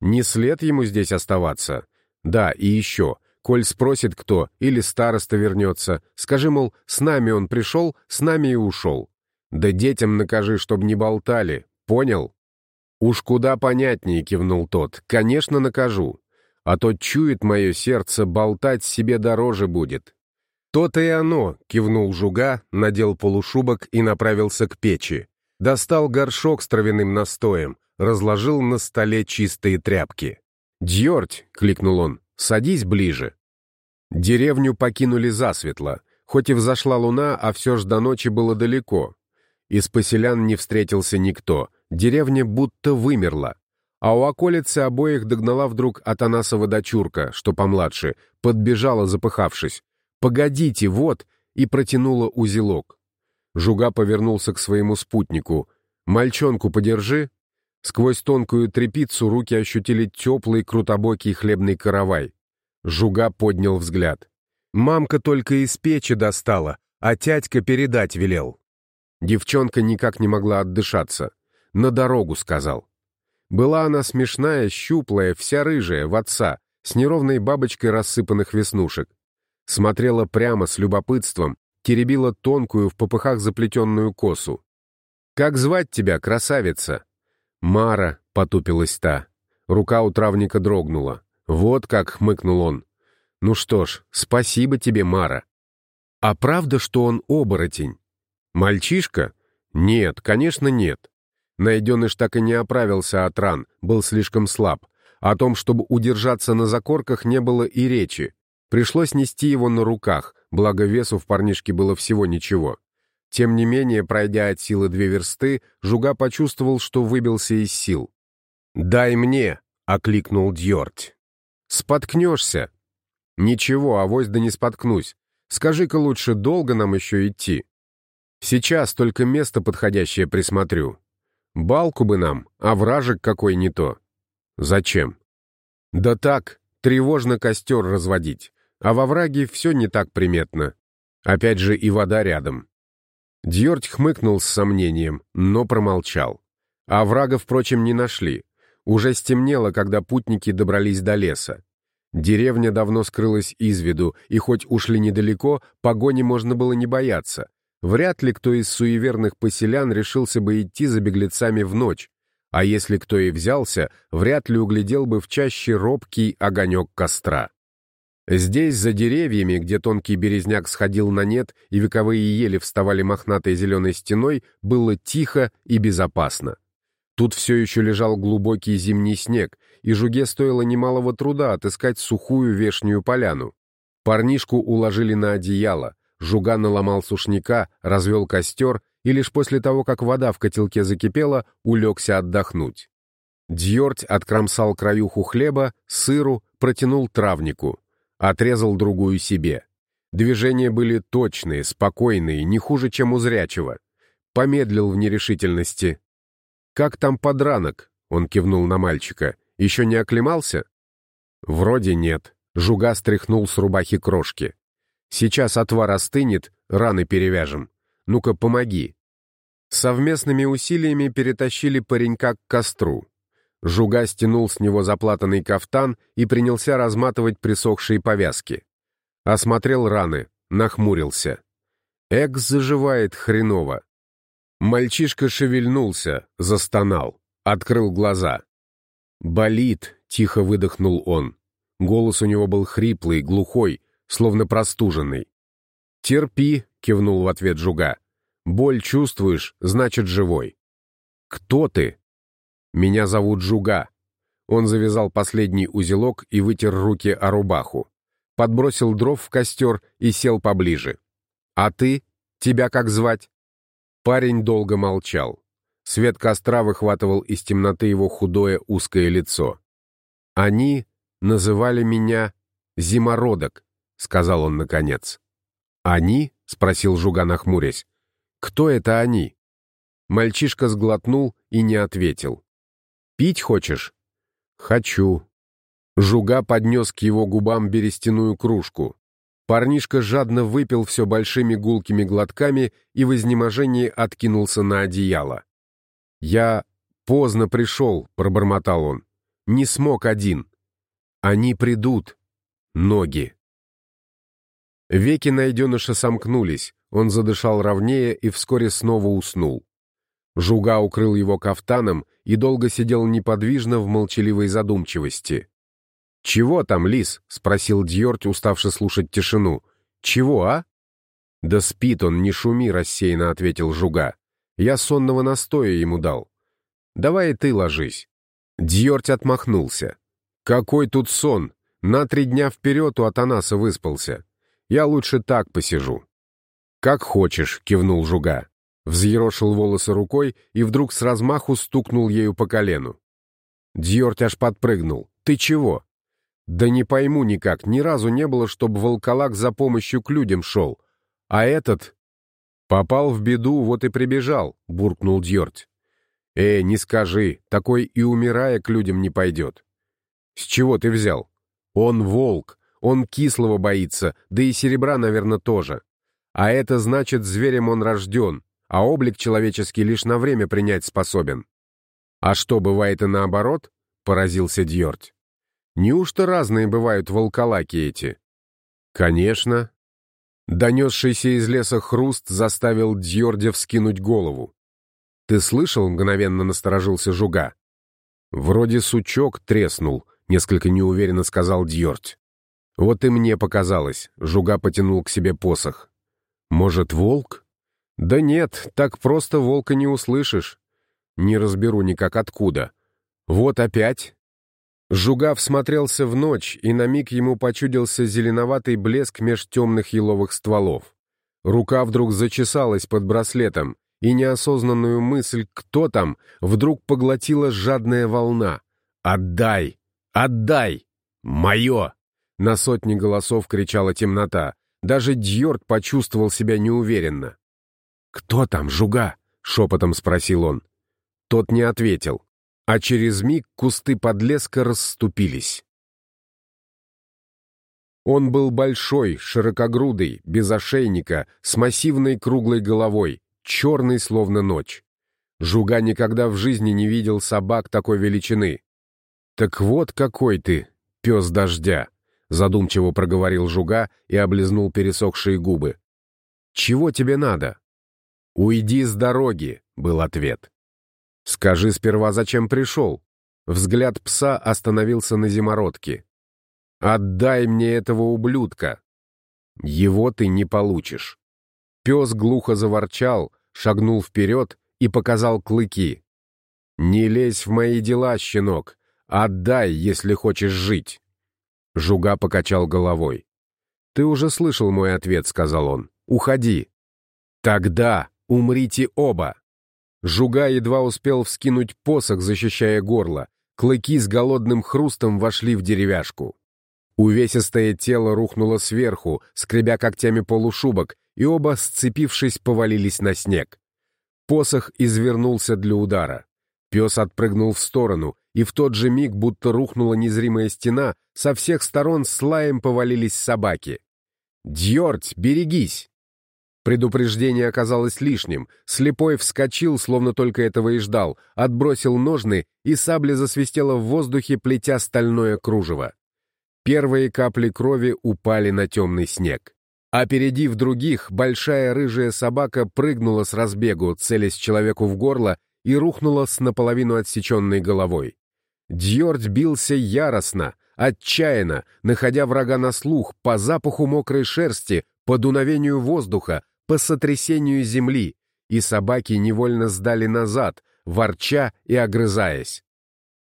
«Не след ему здесь оставаться. Да, и еще, коль спросит кто, или староста вернется, скажи, мол, с нами он пришел, с нами и ушел. Да детям накажи, чтоб не болтали, понял?» «Уж куда понятнее», — кивнул тот, — «конечно накажу. А то чует мое сердце, болтать себе дороже будет. «То-то и оно», — кивнул Жуга, надел полушубок и направился к печи. Достал горшок с травяным настоем, разложил на столе чистые тряпки. «Дьорть!» — кликнул он. «Садись ближе». Деревню покинули засветло. Хоть и взошла луна, а все ж до ночи было далеко. Из поселян не встретился никто. Деревня будто вымерла. А у околицы обоих догнала вдруг Атанасова дочурка, что помладше, подбежала, запыхавшись. «Погодите, вот!» и протянула узелок. Жуга повернулся к своему спутнику. «Мальчонку подержи». Сквозь тонкую трепицу руки ощутили теплый крутобокий хлебный каравай. Жуга поднял взгляд. Мамка только из печи достала, а тятька передать велел. Девчонка никак не могла отдышаться. «На дорогу», — сказал. Была она смешная, щуплая, вся рыжая, в отца, с неровной бабочкой рассыпанных веснушек. Смотрела прямо с любопытством, теребила тонкую в попыхах заплетенную косу. «Как звать тебя, красавица?» «Мара», — потупилась та. Рука у травника дрогнула. «Вот как», — хмыкнул он. «Ну что ж, спасибо тебе, Мара». «А правда, что он оборотень?» «Мальчишка?» «Нет, конечно, нет». Найденыш так и не оправился от ран, был слишком слаб. О том, чтобы удержаться на закорках, не было и речи. Пришлось нести его на руках, благо весу в парнишке было всего ничего. Тем не менее, пройдя от силы две версты, Жуга почувствовал, что выбился из сил. «Дай мне!» — окликнул Дьорть. «Споткнешься!» «Ничего, авось да не споткнусь. Скажи-ка лучше, долго нам еще идти?» «Сейчас только место подходящее присмотрю. Балку бы нам, а вражек какой не то». «Зачем?» «Да так, тревожно костер разводить, а во враге все не так приметно. Опять же и вода рядом. Дьорть хмыкнул с сомнением, но промолчал. А врага, впрочем, не нашли. Уже стемнело, когда путники добрались до леса. Деревня давно скрылась из виду, и хоть ушли недалеко, погони можно было не бояться. Вряд ли кто из суеверных поселян решился бы идти за беглецами в ночь, а если кто и взялся, вряд ли углядел бы в чаще робкий огонек костра. Здесь, за деревьями, где тонкий березняк сходил на нет и вековые ели вставали мохнатой зеленой стеной, было тихо и безопасно. Тут все еще лежал глубокий зимний снег, и жуге стоило немалого труда отыскать сухую вешнюю поляну. Парнишку уложили на одеяло, жуга наломал сушняка, развел костер и лишь после того, как вода в котелке закипела, улегся отдохнуть. Дьорть откромсал краюху хлеба, сыру, протянул травнику отрезал другую себе. Движения были точные, спокойные, не хуже, чем у зрячего. Помедлил в нерешительности. «Как там подранок?» — он кивнул на мальчика. «Еще не оклемался?» «Вроде нет». Жуга стряхнул с рубахи крошки. «Сейчас отвар остынет, раны перевяжем. Ну-ка, помоги». Совместными усилиями перетащили паренька к костру. Жуга стянул с него заплатанный кафтан и принялся разматывать присохшие повязки. Осмотрел раны, нахмурился. Экс заживает хреново. Мальчишка шевельнулся, застонал, открыл глаза. «Болит», — тихо выдохнул он. Голос у него был хриплый, глухой, словно простуженный. «Терпи», — кивнул в ответ Жуга. «Боль чувствуешь, значит, живой». «Кто ты?» «Меня зовут Жуга». Он завязал последний узелок и вытер руки о рубаху. Подбросил дров в костер и сел поближе. «А ты? Тебя как звать?» Парень долго молчал. Свет костра выхватывал из темноты его худое узкое лицо. «Они называли меня Зимородок», — сказал он наконец. «Они?» — спросил Жуга, нахмурясь. «Кто это они?» Мальчишка сглотнул и не ответил. Пить хочешь?» «Хочу». Жуга поднес к его губам берестяную кружку. Парнишка жадно выпил все большими гулкими глотками и в изнеможении откинулся на одеяло. «Я поздно пришел», — пробормотал он. «Не смог один. Они придут. Ноги». Веки найденыша сомкнулись, он задышал ровнее и вскоре снова уснул. Жуга укрыл его кафтаном и долго сидел неподвижно в молчаливой задумчивости. «Чего там, лис?» — спросил Дьорт, уставший слушать тишину. «Чего, а?» «Да спит он, не шуми», — рассеянно ответил Жуга. «Я сонного настоя ему дал. Давай и ты ложись». Дьорт отмахнулся. «Какой тут сон? На три дня вперед у Атанаса выспался. Я лучше так посижу». «Как хочешь», — кивнул Жуга. Взъерошил волосы рукой и вдруг с размаху стукнул ею по колену. Дьорт аж подпрыгнул. «Ты чего?» «Да не пойму никак, ни разу не было, чтобы волколак за помощью к людям шел. А этот...» «Попал в беду, вот и прибежал», — буркнул Дьорт. «Э, не скажи, такой и умирая к людям не пойдет». «С чего ты взял?» «Он волк, он кислого боится, да и серебра, наверное, тоже. А это значит, зверем он рожден, а облик человеческий лишь на время принять способен». «А что, бывает и наоборот?» — поразился Дьорть. «Неужто разные бывают волколаки эти?» «Конечно». Донесшийся из леса хруст заставил Дьордя вскинуть голову. «Ты слышал?» — мгновенно насторожился Жуга. «Вроде сучок треснул», — несколько неуверенно сказал Дьорть. «Вот и мне показалось», — Жуга потянул к себе посох. «Может, волк?» «Да нет, так просто волка не услышишь. Не разберу никак откуда. Вот опять». Жуга всмотрелся в ночь, и на миг ему почудился зеленоватый блеск меж темных еловых стволов. Рука вдруг зачесалась под браслетом, и неосознанную мысль «кто там?» вдруг поглотила жадная волна. «Отдай! Отдай! Мое!» На сотни голосов кричала темнота. Даже Дьорд почувствовал себя неуверенно. «Кто там, жуга?» — шепотом спросил он. Тот не ответил, а через миг кусты подлеска расступились. Он был большой, широкогрудый, без ошейника, с массивной круглой головой, черный, словно ночь. Жуга никогда в жизни не видел собак такой величины. «Так вот какой ты, пес дождя!» — задумчиво проговорил Жуга и облизнул пересохшие губы. «Чего тебе надо?» «Уйди с дороги», — был ответ. «Скажи сперва, зачем пришел?» Взгляд пса остановился на зимородке. «Отдай мне этого ублюдка!» «Его ты не получишь». Пес глухо заворчал, шагнул вперед и показал клыки. «Не лезь в мои дела, щенок! Отдай, если хочешь жить!» Жуга покачал головой. «Ты уже слышал мой ответ», — сказал он. «Уходи». «Тогда умрите оба!» Жуга едва успел вскинуть посох, защищая горло. Клыки с голодным хрустом вошли в деревяшку. Увесистое тело рухнуло сверху, скребя когтями полушубок, и оба, сцепившись, повалились на снег. Посох извернулся для удара. Пес отпрыгнул в сторону, и в тот же миг, будто рухнула незримая стена, со всех сторон с лаем повалились собаки. «Дьорть, берегись!» Предупреждение оказалось лишним. Слепой вскочил, словно только этого и ждал, отбросил ножны, и сабля засвистела в воздухе, плетя стальное кружево. Первые капли крови упали на темный снег. Опередив других, большая рыжая собака прыгнула с разбегу, целясь человеку в горло, и рухнула с наполовину отсеченной головой. Дьорд бился яростно, отчаянно, находя врага на слух, по запаху мокрой шерсти, по дуновению воздуха, по сотрясению земли, и собаки невольно сдали назад, ворча и огрызаясь.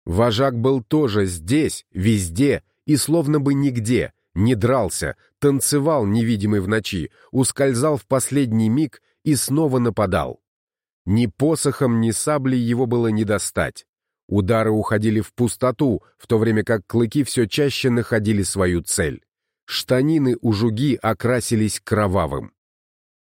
Вожак был тоже здесь, везде и словно бы нигде — не дрался, танцевал невидимый в ночи, ускользал в последний миг и снова нападал. Ни посохом, ни саблей его было не достать. Удары уходили в пустоту, в то время как клыки все чаще находили свою цель. Штанины у жуги окрасились кровавым.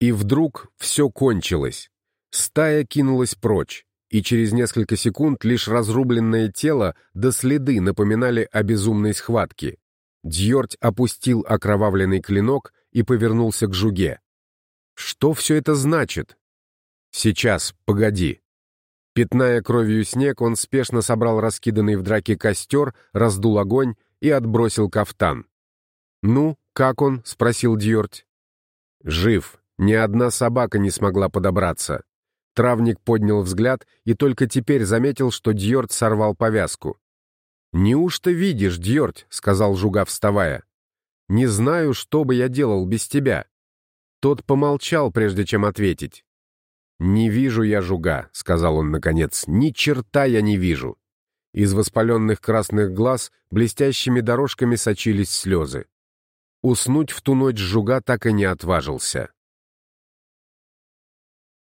И вдруг все кончилось. Стая кинулась прочь, и через несколько секунд лишь разрубленное тело до следы напоминали о безумной схватке. Дьорть опустил окровавленный клинок и повернулся к жуге. «Что все это значит?» «Сейчас, погоди». Пятная кровью снег, он спешно собрал раскиданный в драке костер, раздул огонь и отбросил кафтан. «Ну, как он?» — спросил Дьорть. «Жив. Ни одна собака не смогла подобраться». Травник поднял взгляд и только теперь заметил, что Дьорд сорвал повязку. «Неужто видишь, Дьорть?» — сказал Жуга, вставая. «Не знаю, что бы я делал без тебя». Тот помолчал, прежде чем ответить. «Не вижу я Жуга», — сказал он наконец, — «ни черта я не вижу». Из воспаленных красных глаз блестящими дорожками сочились слезы. Уснуть в ту ночь Жуга так и не отважился.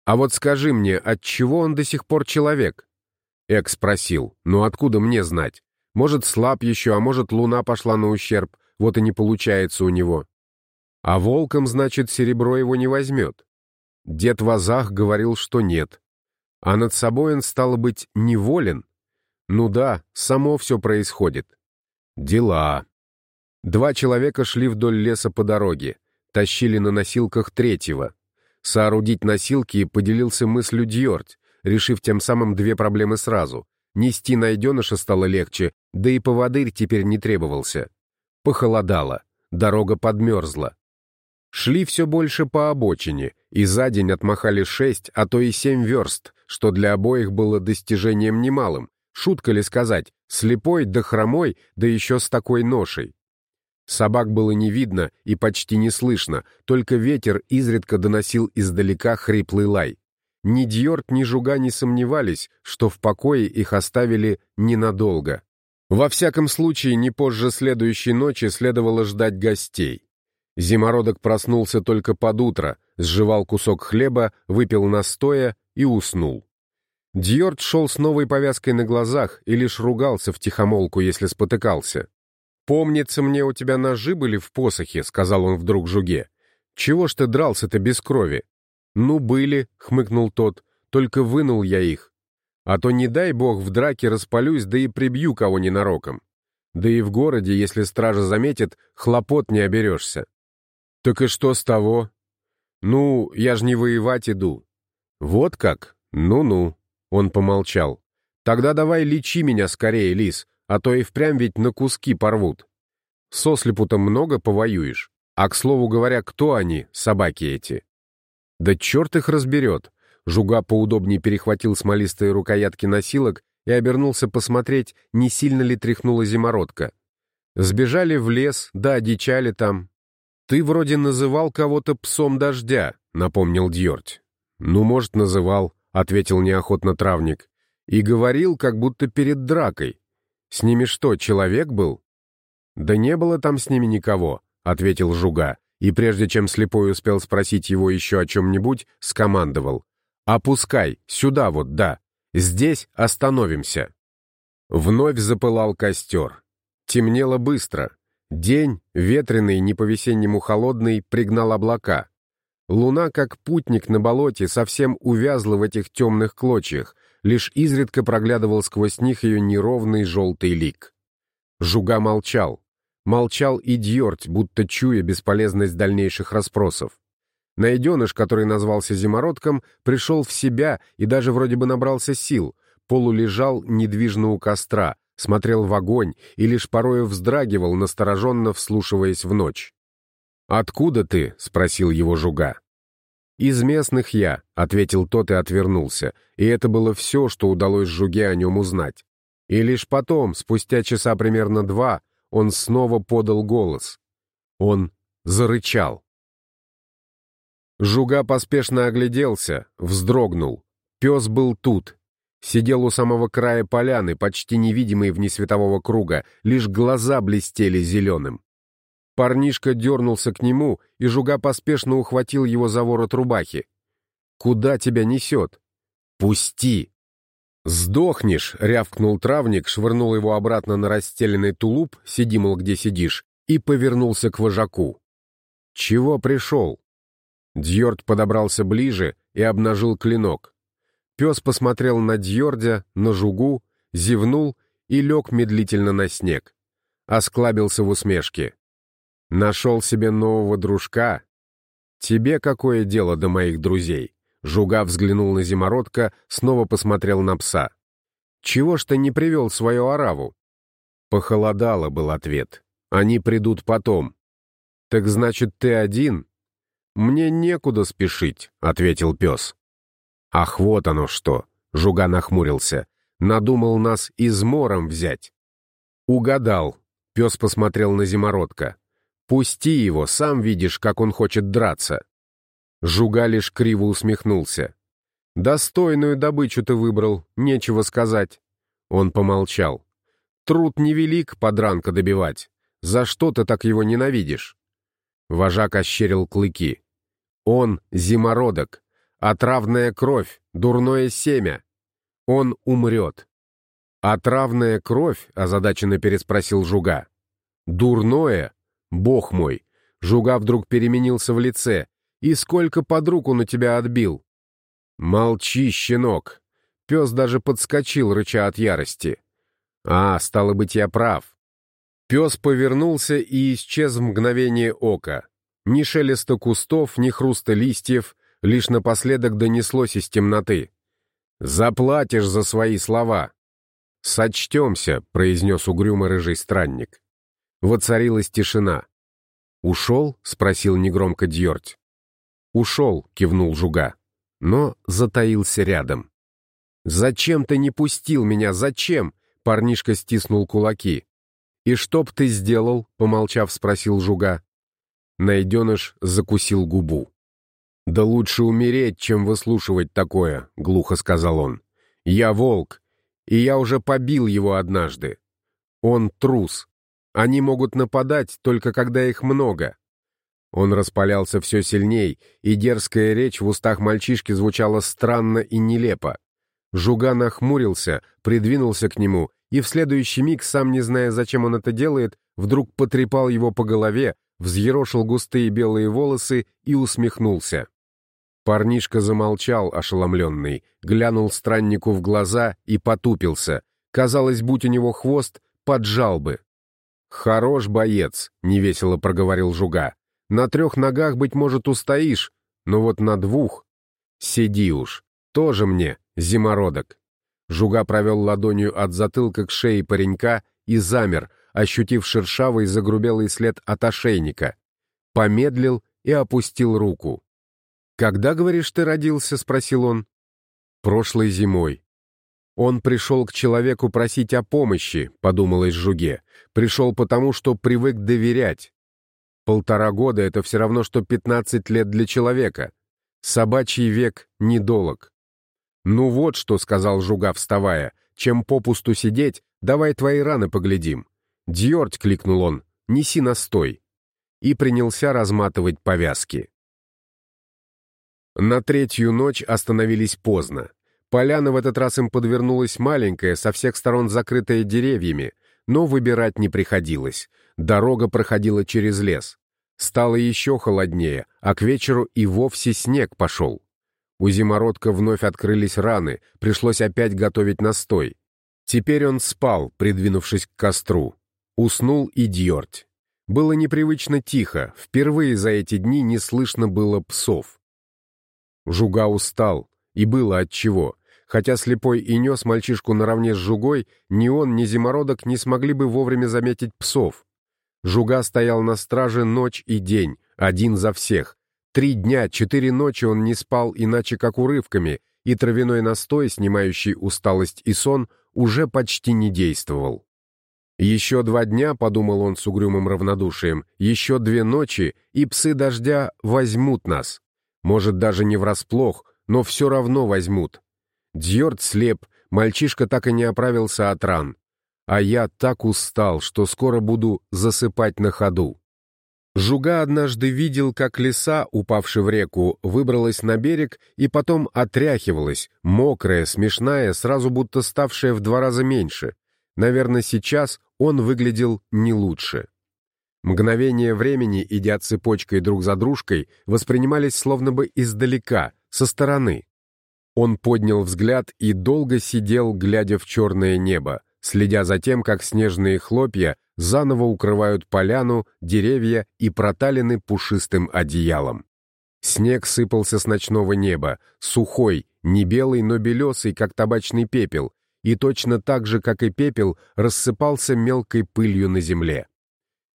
«А вот скажи мне, отчего он до сих пор человек?» Эк спросил, «Ну откуда мне знать? Может, слаб еще, а может, луна пошла на ущерб, вот и не получается у него. А волком, значит, серебро его не возьмет. Дед Вазах говорил, что нет. А над собой он, стало быть, неволен? Ну да, само все происходит. Дела. Два человека шли вдоль леса по дороге, тащили на носилках третьего. Соорудить носилки поделился мыслью Дьордь, решив тем самым две проблемы сразу. Нести найденыша стало легче, да и поводырь теперь не требовался. Похолодало, дорога подмерзла. Шли все больше по обочине, и за день отмахали шесть, а то и семь верст, что для обоих было достижением немалым. Шутка ли сказать, слепой да хромой, да еще с такой ношей. Собак было не видно и почти не слышно, только ветер изредка доносил издалека хриплый лай. Ни Дьорт, ни Жуга не сомневались, что в покое их оставили ненадолго. Во всяком случае, не позже следующей ночи следовало ждать гостей. Зимородок проснулся только под утро, сживал кусок хлеба, выпил настоя и уснул. Дьорд шел с новой повязкой на глазах и лишь ругался в тихомолку, если спотыкался. «Помнится мне, у тебя ножи были в посохе», — сказал он вдруг Жуге. «Чего ж ты дрался-то без крови?» «Ну, были», — хмыкнул тот, — «только вынул я их. А то, не дай бог, в драке распалюсь, да и прибью кого ненароком. Да и в городе, если стража заметит, хлопот не оберешься». «Так и что с того?» «Ну, я ж не воевать иду». «Вот как? Ну-ну», — он помолчал. «Тогда давай лечи меня скорее, лис, а то и впрямь ведь на куски порвут. Сослепу-то много повоюешь. А, к слову говоря, кто они, собаки эти?» Да черт их разберет. Жуга поудобнее перехватил смолистые рукоятки носилок и обернулся посмотреть, не сильно ли тряхнула зимородка. Сбежали в лес, да одичали там. «Ты вроде называл кого-то псом дождя», — напомнил Дьорть. «Ну, может, называл», — ответил неохотно травник. «И говорил, как будто перед дракой. С ними что, человек был?» «Да не было там с ними никого», — ответил Жуга и прежде чем слепой успел спросить его еще о чем-нибудь, скомандовал. «Опускай, сюда вот, да. Здесь остановимся». Вновь запылал костер. Темнело быстро. День, ветреный, не по-весеннему холодный, пригнал облака. Луна, как путник на болоте, совсем увязла в этих темных клочьях, лишь изредка проглядывал сквозь них ее неровный желтый лик. Жуга молчал. Молчал и Дьорть, будто чуя бесполезность дальнейших расспросов. Найденыш, который назвался Зимородком, пришел в себя и даже вроде бы набрался сил, полулежал недвижно у костра, смотрел в огонь и лишь порою вздрагивал, настороженно вслушиваясь в ночь. «Откуда ты?» — спросил его жуга. «Из местных я», — ответил тот и отвернулся, и это было все, что удалось жуге о нем узнать. И лишь потом, спустя часа примерно два, он снова подал голос. Он зарычал. Жуга поспешно огляделся, вздрогнул. Пес был тут. Сидел у самого края поляны, почти невидимый вне светового круга, лишь глаза блестели зеленым. Парнишка дернулся к нему, и Жуга поспешно ухватил его за ворот рубахи. «Куда тебя несет?» «Пусти!» «Сдохнешь!» — рявкнул травник, швырнул его обратно на расстеленный тулуп, сиди, мол, где сидишь, и повернулся к вожаку. «Чего пришел?» Дьорд подобрался ближе и обнажил клинок. Пес посмотрел на Дьордя, на жугу, зевнул и лег медлительно на снег. Осклабился в усмешке. «Нашел себе нового дружка? Тебе какое дело до моих друзей?» Жуга взглянул на зимородка, снова посмотрел на пса. «Чего ж ты не привел свою ораву?» «Похолодало», — был ответ. «Они придут потом». «Так значит, ты один?» «Мне некуда спешить», — ответил пес. «Ах, вот оно что!» — Жуга нахмурился. «Надумал нас измором взять». «Угадал», — пес посмотрел на зимородка. «Пусти его, сам видишь, как он хочет драться». Жуга лишь криво усмехнулся. «Достойную добычу ты выбрал, нечего сказать». Он помолчал. «Труд невелик подранка добивать. За что ты так его ненавидишь?» Вожак ощерил клыки. «Он — зимородок, отравная кровь, дурное семя. Он умрет». «Отравная кровь?» — озадаченно переспросил Жуга. «Дурное? Бог мой!» Жуга вдруг переменился в лице, и сколько подруг он у тебя отбил?» «Молчи, щенок!» Пес даже подскочил, рыча от ярости. А, стало быть, я прав. Пес повернулся и исчез в мгновение ока. Ни шелеста кустов, ни хруста листьев, лишь напоследок донеслось из темноты. «Заплатишь за свои слова!» «Сочтемся», — произнес угрюмый рыжий странник. Воцарилась тишина. «Ушел?» — спросил негромко Дьорть. «Ушел», — кивнул Жуга, но затаился рядом. «Зачем ты не пустил меня? Зачем?» — парнишка стиснул кулаки. «И что б ты сделал?» — помолчав, спросил Жуга. Найденыш закусил губу. «Да лучше умереть, чем выслушивать такое», — глухо сказал он. «Я волк, и я уже побил его однажды. Он трус. Они могут нападать, только когда их много». Он распалялся все сильней, и дерзкая речь в устах мальчишки звучала странно и нелепо. Жуга нахмурился, придвинулся к нему, и в следующий миг, сам не зная, зачем он это делает, вдруг потрепал его по голове, взъерошил густые белые волосы и усмехнулся. Парнишка замолчал, ошеломленный, глянул страннику в глаза и потупился. Казалось, будь у него хвост, поджал бы. «Хорош боец», — невесело проговорил Жуга. «На трех ногах, быть может, устоишь, но вот на двух...» «Сиди уж, тоже мне, зимородок». Жуга провел ладонью от затылка к шее паренька и замер, ощутив шершавый загрубелый след от ошейника. Помедлил и опустил руку. «Когда, говоришь, ты родился?» — спросил он. «Прошлой зимой». «Он пришел к человеку просить о помощи», — подумалось Жуге. «Пришел потому, что привык доверять. Полтора года — это все равно, что пятнадцать лет для человека. Собачий век недолог». «Ну вот что», — сказал Жуга, вставая, — «чем попусту сидеть, давай твои раны поглядим». «Дьорть», — кликнул он, — «неси настой». И принялся разматывать повязки. На третью ночь остановились поздно. Поляна в этот раз им подвернулась маленькая, со всех сторон закрытая деревьями, но выбирать не приходилось. Дорога проходила через лес. Стало еще холоднее, а к вечеру и вовсе снег пошел. У зимородка вновь открылись раны, пришлось опять готовить настой. Теперь он спал, придвинувшись к костру. Уснул и Дьорть. Было непривычно тихо, впервые за эти дни не слышно было псов. Жуга устал, и было отчего. Хотя слепой и нес мальчишку наравне с Жугой, ни он, ни Зимородок не смогли бы вовремя заметить псов. Жуга стоял на страже ночь и день, один за всех. Три дня, четыре ночи он не спал иначе как урывками, и травяной настой, снимающий усталость и сон, уже почти не действовал. Еще два дня, подумал он с угрюмым равнодушием, еще две ночи, и псы дождя возьмут нас. Может, даже не врасплох, но все равно возьмут. Дьорд слеп, мальчишка так и не оправился от ран. А я так устал, что скоро буду засыпать на ходу. Жуга однажды видел, как лиса, упавшая в реку, выбралась на берег и потом отряхивалась, мокрая, смешная, сразу будто ставшая в два раза меньше. Наверное, сейчас он выглядел не лучше. Мгновения времени, идя цепочкой друг за дружкой, воспринимались словно бы издалека, со стороны. Он поднял взгляд и долго сидел, глядя в черное небо, следя за тем, как снежные хлопья заново укрывают поляну, деревья и проталины пушистым одеялом. Снег сыпался с ночного неба, сухой, не белый, но белесый, как табачный пепел, и точно так же, как и пепел, рассыпался мелкой пылью на земле.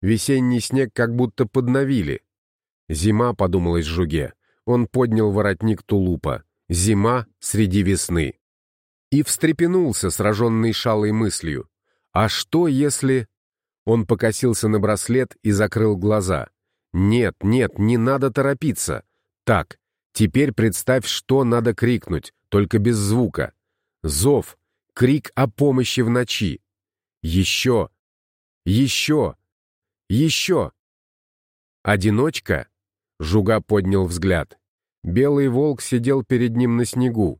Весенний снег как будто подновили. Зима, подумалось Жуге. Он поднял воротник тулупа. Зима среди весны. И встрепенулся, сраженный шалой мыслью. А что, если... Он покосился на браслет и закрыл глаза. Нет, нет, не надо торопиться. Так, теперь представь, что надо крикнуть, только без звука. Зов, крик о помощи в ночи. Еще, еще, еще!» «Одиночка?» — Жуга поднял взгляд. Белый волк сидел перед ним на снегу.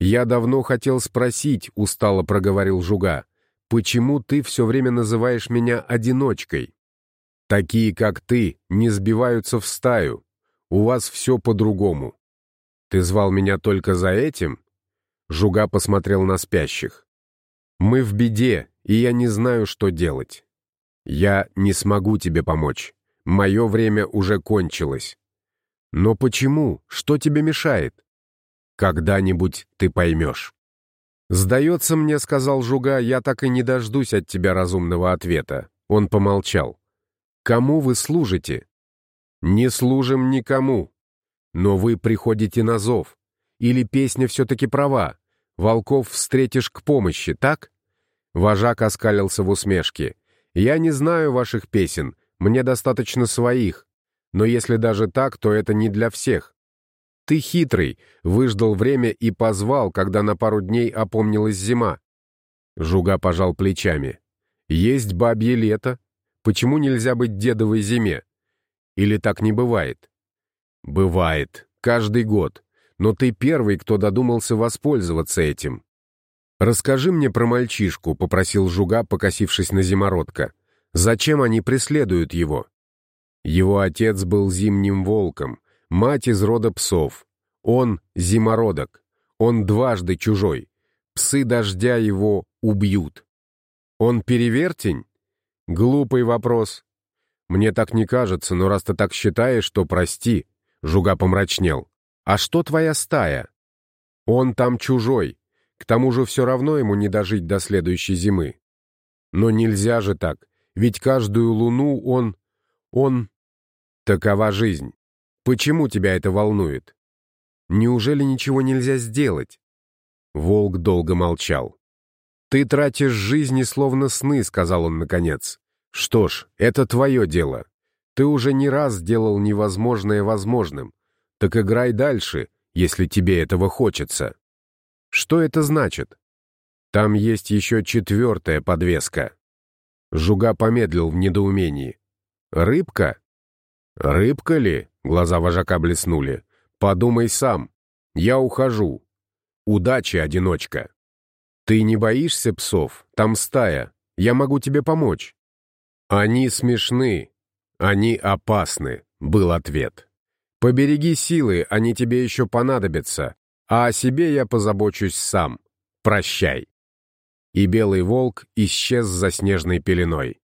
«Я давно хотел спросить», — устало проговорил Жуга, «почему ты все время называешь меня одиночкой? Такие, как ты, не сбиваются в стаю. У вас все по-другому. Ты звал меня только за этим?» Жуга посмотрел на спящих. «Мы в беде, и я не знаю, что делать. Я не смогу тебе помочь. Мое время уже кончилось. Но почему? Что тебе мешает? Когда-нибудь ты поймешь». «Сдается мне, — сказал Жуга, — я так и не дождусь от тебя разумного ответа». Он помолчал. «Кому вы служите?» «Не служим никому. Но вы приходите на зов. Или песня все-таки права? Волков встретишь к помощи, так?» Вожак оскалился в усмешке. «Я не знаю ваших песен, мне достаточно своих. Но если даже так, то это не для всех. Ты хитрый, выждал время и позвал, когда на пару дней опомнилась зима». Жуга пожал плечами. «Есть бабье лето. Почему нельзя быть дедовой зиме? Или так не бывает?» «Бывает. Каждый год но ты первый, кто додумался воспользоваться этим. «Расскажи мне про мальчишку», — попросил Жуга, покосившись на зимородка. «Зачем они преследуют его?» Его отец был зимним волком, мать из рода псов. Он — зимородок. Он дважды чужой. Псы дождя его убьют. Он перевертень? Глупый вопрос. Мне так не кажется, но раз ты так считаешь, то прости. Жуга помрачнел. «А что твоя стая?» «Он там чужой. К тому же все равно ему не дожить до следующей зимы». «Но нельзя же так, ведь каждую луну он... он...» «Такова жизнь. Почему тебя это волнует?» «Неужели ничего нельзя сделать?» Волк долго молчал. «Ты тратишь жизни словно сны», — сказал он наконец. «Что ж, это твое дело. Ты уже не раз сделал невозможное возможным. Так играй дальше, если тебе этого хочется. Что это значит? Там есть еще четвертая подвеска. Жуга помедлил в недоумении. Рыбка? Рыбка ли? Глаза вожака блеснули. Подумай сам. Я ухожу. Удачи, одиночка. Ты не боишься псов? Там стая. Я могу тебе помочь. Они смешны. Они опасны, был ответ. Побереги силы, они тебе еще понадобятся, а о себе я позабочусь сам. Прощай». И белый волк исчез за снежной пеленой.